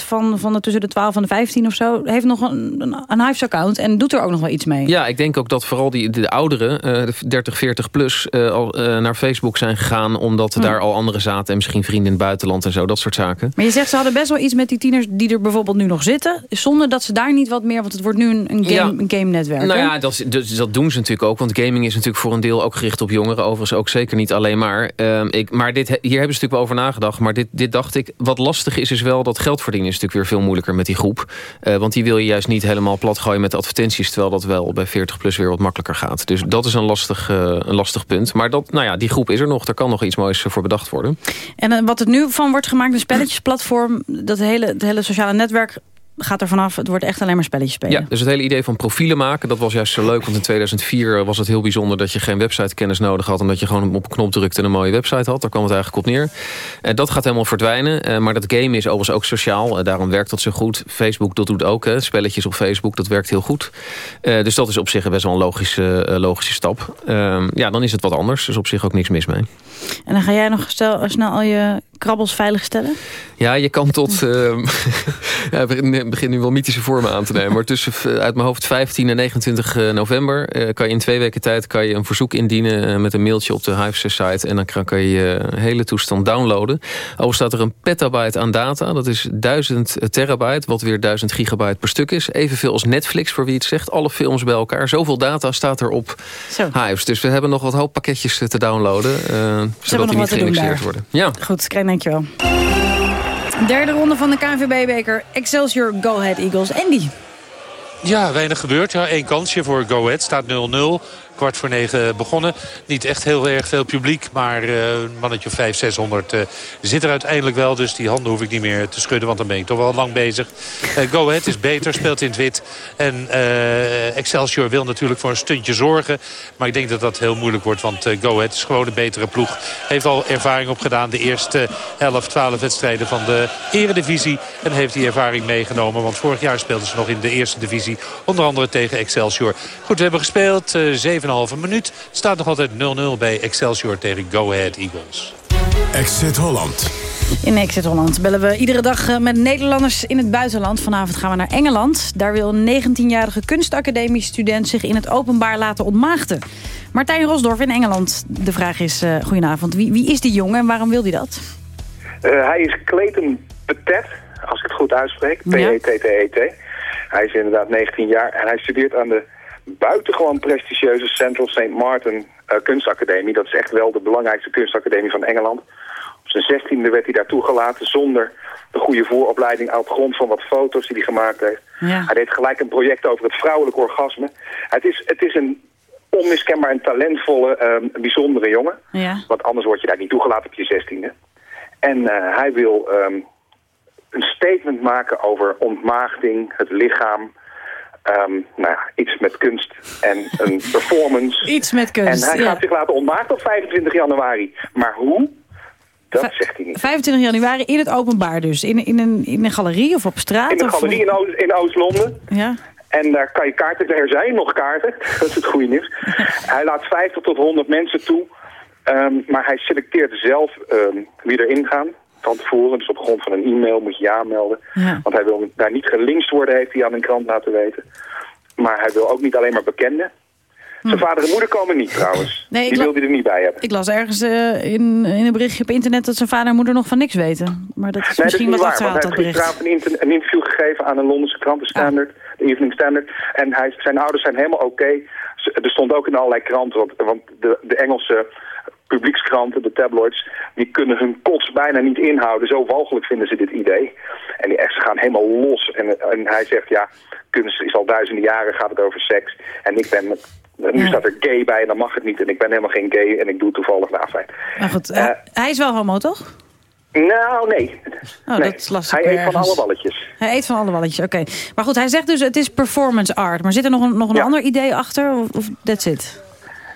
70% van, van de tussen de 12 en de 15 of zo, heeft nog een, een, Hives-account en doet er ook nog wel iets mee. Ja, ik denk ook dat vooral die, de ouderen, eh, de 30, 40 plus, al naar Facebook zijn gegaan. Omdat Hm. daar al anderen zaten en misschien vrienden in het buitenland en zo. Dat soort zaken. Maar je zegt ze hadden best wel iets met die tieners die er bijvoorbeeld nu nog zitten, zonder dat ze daar niet wat meer, want het wordt nu een, een game, Ja. een game netwerk. Nou ja, dat, dat, dat doen ze natuurlijk ook. Want gaming is natuurlijk voor een deel ook gericht op jongeren. Overigens ook zeker niet alleen maar. Ehm, ik, maar dit, hier hebben ze natuurlijk wel over nagedacht. Maar dit, dit dacht ik, wat lastig is, is wel dat geld verdienen is natuurlijk weer veel moeilijker met die groep. Eh, want die wil je juist niet helemaal plat gooien met advertenties. Terwijl dat wel bij 40 plus weer wat makkelijker gaat. Dus dat is een lastig, eh, een lastig punt. Maar dat, nou ja, die groep is er nog. Daar kan nog iets moois voor bedacht worden. En eh, wat er nu van wordt gemaakt, een spelletjesplatform, dat hele, het hele sociale netwerk gaat er vanaf. Het wordt echt alleen maar spelletjes spelen. Ja, dus het hele idee van profielen maken, dat was juist zo leuk. Want in 2004 was het heel bijzonder dat je geen websitekennis nodig had... en dat je gewoon op een knop drukte en een mooie website had. Daar kwam het eigenlijk op neer. Eh, dat gaat helemaal verdwijnen. Eh, maar dat game is overigens ook sociaal. Eh, daarom werkt dat zo goed. Facebook dat doet ook. Hè. Spelletjes op Facebook, dat werkt heel goed. Eh, dus dat is op zich best wel een logische, logische stap. Ehm, ja, dan is het wat anders. Dus op zich ook niks mis mee. En dan ga jij nog stel, snel al je krabbels veilig stellen? Ja, je kan tot... ehm, ja, het begint- begint nu wel mythische vormen aan te nemen. Maar tussen eh, uit mijn hoofd 15 en 29 november... eh, kan je in twee weken tijd kan je een verzoek indienen... eh, met een mailtje op de Hive site. En dan kan- je je hele toestand downloaden. Al staat er een petabyte aan data. Dat is 1000 terabyte, wat weer 1000 gigabyte per stuk is. Evenveel als Netflix, voor wie het zegt. Alle films bij elkaar. Zoveel data staat er op Zo. Hives. Dus we hebben nog wat hoop pakketjes eh, te downloaden. eh, zodat die niet daar. worden. Ja. Goed, Krijn, dankjewel. Derde ronde van de KNVB-beker. Excelsior Go Ahead Eagles. Andy. Ja, weinig gebeurd. Ja, kansje voor Go Ahead. Staat 0-0 kwart voor negen begonnen. Niet echt heel erg veel publiek, maar eh, een mannetje of 500, 600 eh, zit er uiteindelijk wel. Dus die handen hoef ik niet meer te schudden, want dan ben ik toch wel lang bezig. Eh, Go Ahead is beter, speelt in het wit. En Excelsior wil natuurlijk voor een stuntje zorgen. Maar ik denk dat dat heel moeilijk wordt, want Go Ahead is gewoon een betere ploeg. Heeft al ervaring opgedaan de eerste 11, 12 wedstrijden van de eredivisie. En heeft die ervaring meegenomen, want vorig jaar speelden ze nog in de eerste divisie. Onder andere tegen Excelsior. Goed, we hebben gespeeld. 7 2,5 minuut. Staat nog altijd 0-0 bij Excelsior tegen Go Ahead Eagles. Exit Holland. In Exit Holland bellen we iedere dag eh, met Nederlanders in het buitenland. Vanavond gaan we naar Engeland. Daar wil een 19-jarige kunstacademie-student zich in het openbaar laten ontmaagden. Martijn Rosdorf in Engeland. De vraag is, eh, goedenavond, wie, wie, is die jongen en waarom wil hij dat? Eh, hij is Clayton Petet, als ik het goed uitspreek. P E T T E T. Hij is inderdaad 19 jaar en hij studeert aan de buitengewoon prestigieuze Central St. Martin uh, kunstacademie. Dat is echt wel de belangrijkste kunstacademie van Engeland. Op zijn zestiende werd hij daar toegelaten zonder de goede vooropleiding op grond van wat foto's die hij gemaakt heeft. Ja. Hij deed gelijk een project over het vrouwelijk orgasme. Het is, het is een onmiskenbaar een talentvolle, um, bijzondere jongen. Ja. Want anders word je daar niet toegelaten op je zestiende. En uh, hij wil um, een statement maken over ontmaagding, het lichaam... Um, nou iets met kunst en een performance. Iets met kunst, En hij ja. gaat zich laten ontmaagden op 25 januari. Maar hoe? Dat zegt hij niet. 25 januari in het openbaar dus. In, in, een, in een galerie of op straat? In een galerie in, Oost, in Oost-Londen. Ja. En daar kan je kaarten, er zijn nog kaarten, dat is het goede nieuws. hij laat 50 tot 100 mensen toe, um, maar hij selecteert zelf um, wie erin gaan van tevoren. Dus op grond van een e-mail moet je je aanmelden. Ja. Want hij wil daar niet gelinkt worden, heeft hij aan een krant laten weten. Maar hij wil ook niet alleen maar bekenden. Zijn vader en moeder komen niet trouwens. Hm. Nee, Die wil hij er niet bij hebben. Ik las ergens uh, in, in een berichtje op internet dat zijn vader en moeder nog van niks weten. Maar dat is Nee, misschien dat wat is achterhaald, want dat hij heeft bericht. gisteravond een, inter- een interview gegeven aan een Londense krant, de Standard, de Evening Standard. En hij, zijn ouders zijn helemaal oké. Er stond ook in allerlei kranten, want, want de, de Engelse publiekskranten, de tabloids, die kunnen hun kots bijna niet inhouden. Zo walgelijk vinden ze dit idee. En die echt, ze gaan helemaal los. En, en hij zegt, ja, kunst is al duizenden jaren, gaat het over seks. En ik ben, nu Ja. staat er gay bij en dan mag het niet. En ik ben helemaal geen gay en ik doe toevallig nou fijn. Maar goed, Eh, uh, hij is wel homo, toch? Nou, nee. Oh, nee. dat is lastig Hij eet van alle balletjes. Hij eet van alle walletjes, oké. Maar goed, hij zegt dus het is performance art. Maar zit er nog een, nog een ander idee achter? Of, of that's it?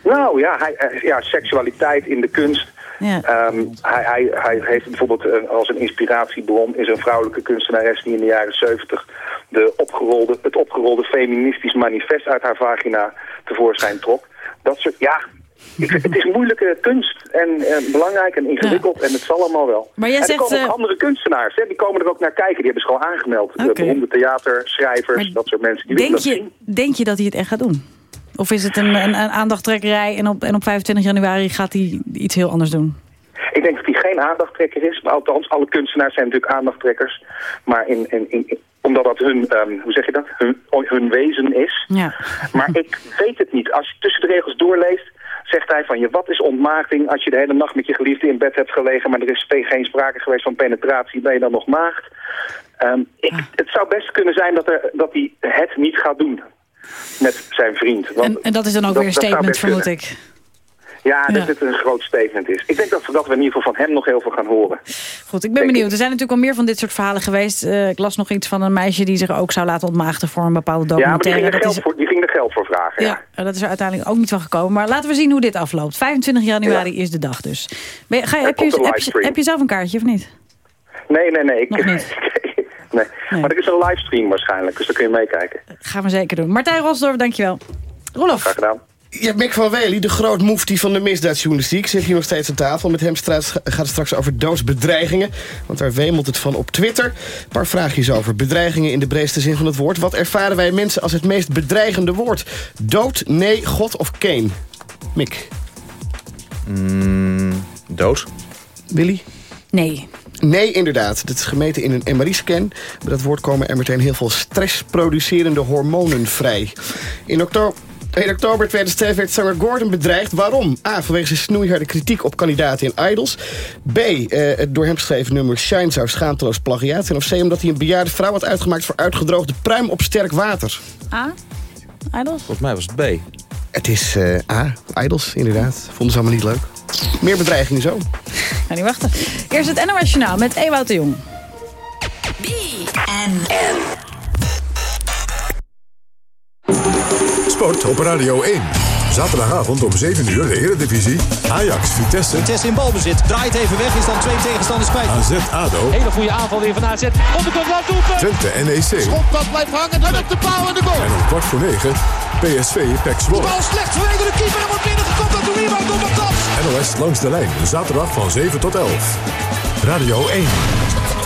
Nou ja, hij, eh, ja seksualiteit in de kunst. Ja. Um, hij, hij, hij heeft bijvoorbeeld uh, als een inspiratiebron is een vrouwelijke kunstenares die in de jaren 70 de opgerolde, het opgerolde feministisch manifest uit haar vagina tevoorschijn trok. Dat soort, ja, ik, het is moeilijke kunst en belangrijk en ingewikkeld ja. en het zal allemaal wel. Maar jij en er zegt, komen ook uh... andere kunstenaars, hè, die komen er ook naar kijken, die hebben zich al aangemeld. Okay. Beroemde theaterschrijvers, dat soort mensen. Die denk, je, zien. denk je dat hij het echt gaat doen? Of is het een, een, een aandachttrekkerij en op, en op 25 januari gaat hij iets heel anders doen? Ik denk dat hij geen aandachttrekker is. Maar althans, alle kunstenaars zijn natuurlijk aandachttrekkers. Maar in, in, in, omdat dat hun, um, hoe zeg je dat, hun, hun wezen is. Ja. Maar ik weet het niet. Als je tussen de regels doorleest, zegt hij van je, wat is ontmaagding als je de hele nacht met je geliefde in bed hebt gelegen, maar er is geen sprake geweest van penetratie, ben je dan nog maagd? Um, ik, het zou best kunnen zijn dat, er, dat hij het niet gaat doen met zijn vriend. Want en, en dat is dan ook dat, weer een statement, vermoed ik. Ja, dat ja. het een groot statement is. Ik denk dat we, dat we in ieder geval van hem nog heel veel gaan horen. Goed, ik ben benieuwd. Er zijn natuurlijk al meer van dit soort verhalen geweest. Uh, ik las nog iets van een meisje die zich ook zou laten ontmaagden voor een bepaalde documentaire. Ja, maar die ging, er, geld, is... voor, die ging er geld voor vragen. Ja, ja, dat is er uiteindelijk ook niet van gekomen. Maar laten we zien hoe dit afloopt. 25 januari ja. is de dag dus. Ben je, ga je, heb, je, heb, je, heb je zelf een kaartje of niet? Nee, nee, nee. Ik. nee. nee. Maar er is een livestream waarschijnlijk, dus daar kun je meekijken. Gaan we zeker doen. Martijn Rosdorf, dankjewel. Rolof. Graag gedaan. Ja, Mick van Wely, de groot mufti van de misdaadjournalistiek... zit hier nog steeds aan tafel. Met hem gaat het straks over doodsbedreigingen. Want daar wemelt het van op Twitter. Een paar vraagjes over bedreigingen in de breedste zin van het woord. Wat ervaren wij mensen als het meest bedreigende woord? Dood, nee, God of Kane? Mick. Mm, dood. Willy? Nee. Nee, inderdaad. Dat is gemeten in een MRI-scan. Bij dat woord komen er meteen heel veel stressproducerende hormonen vrij. In oktober... In oktober 2007 werd zanger Gordon bedreigd. Waarom? A. Vanwege zijn snoeiharde kritiek op kandidaten in Idols. B. Uh, het door hem geschreven nummer Shine zou schaamteloos plagiaat zijn. Of C. Omdat hij een bejaarde vrouw had uitgemaakt voor uitgedroogde pruim op sterk water. A. Idols? Volgens mij was het B. Het is uh, A. Idols, inderdaad. Vonden ze allemaal niet leuk. Meer bedreigingen zo. Ga niet wachten. Eerst het NOS Journaal met Ewout de Jong. BNN. Sport op Radio 1. Zaterdagavond om 7 uur de Eredivisie. Ajax, Vitesse. Vitesse in balbezit. Draait even weg. Is dan twee tegenstanders kwijt. AZ, ADO. Hele goede aanval weer van AZ. Op de kop laat doelpunt. Twente, NEC. Schotpad blijft hangen. En op de paal en de goal. En om kwart voor 9 PSV, PEC Zwolle. De bal slecht vanwege de keeper. En wordt binnengekopt door de rebound op Matas. NOS langs de lijn. Zaterdag van 7 tot 11. Radio 1.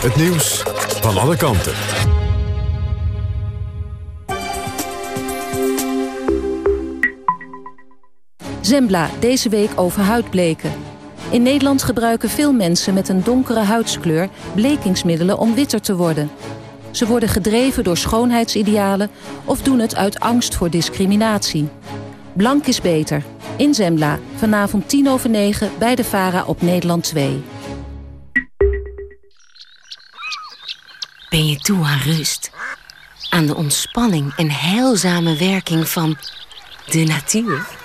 Het nieuws van alle kanten. Zembla, deze week over huidbleken. In Nederland gebruiken veel mensen met een donkere huidskleur... blekingsmiddelen om witter te worden. Ze worden gedreven door schoonheidsidealen... of doen het uit angst voor discriminatie. Blank is beter. In Zembla, vanavond 10 over 9 bij de VARA op Nederland 2. Ben je toe aan rust? Aan de ontspanning en heilzame werking van de natuur?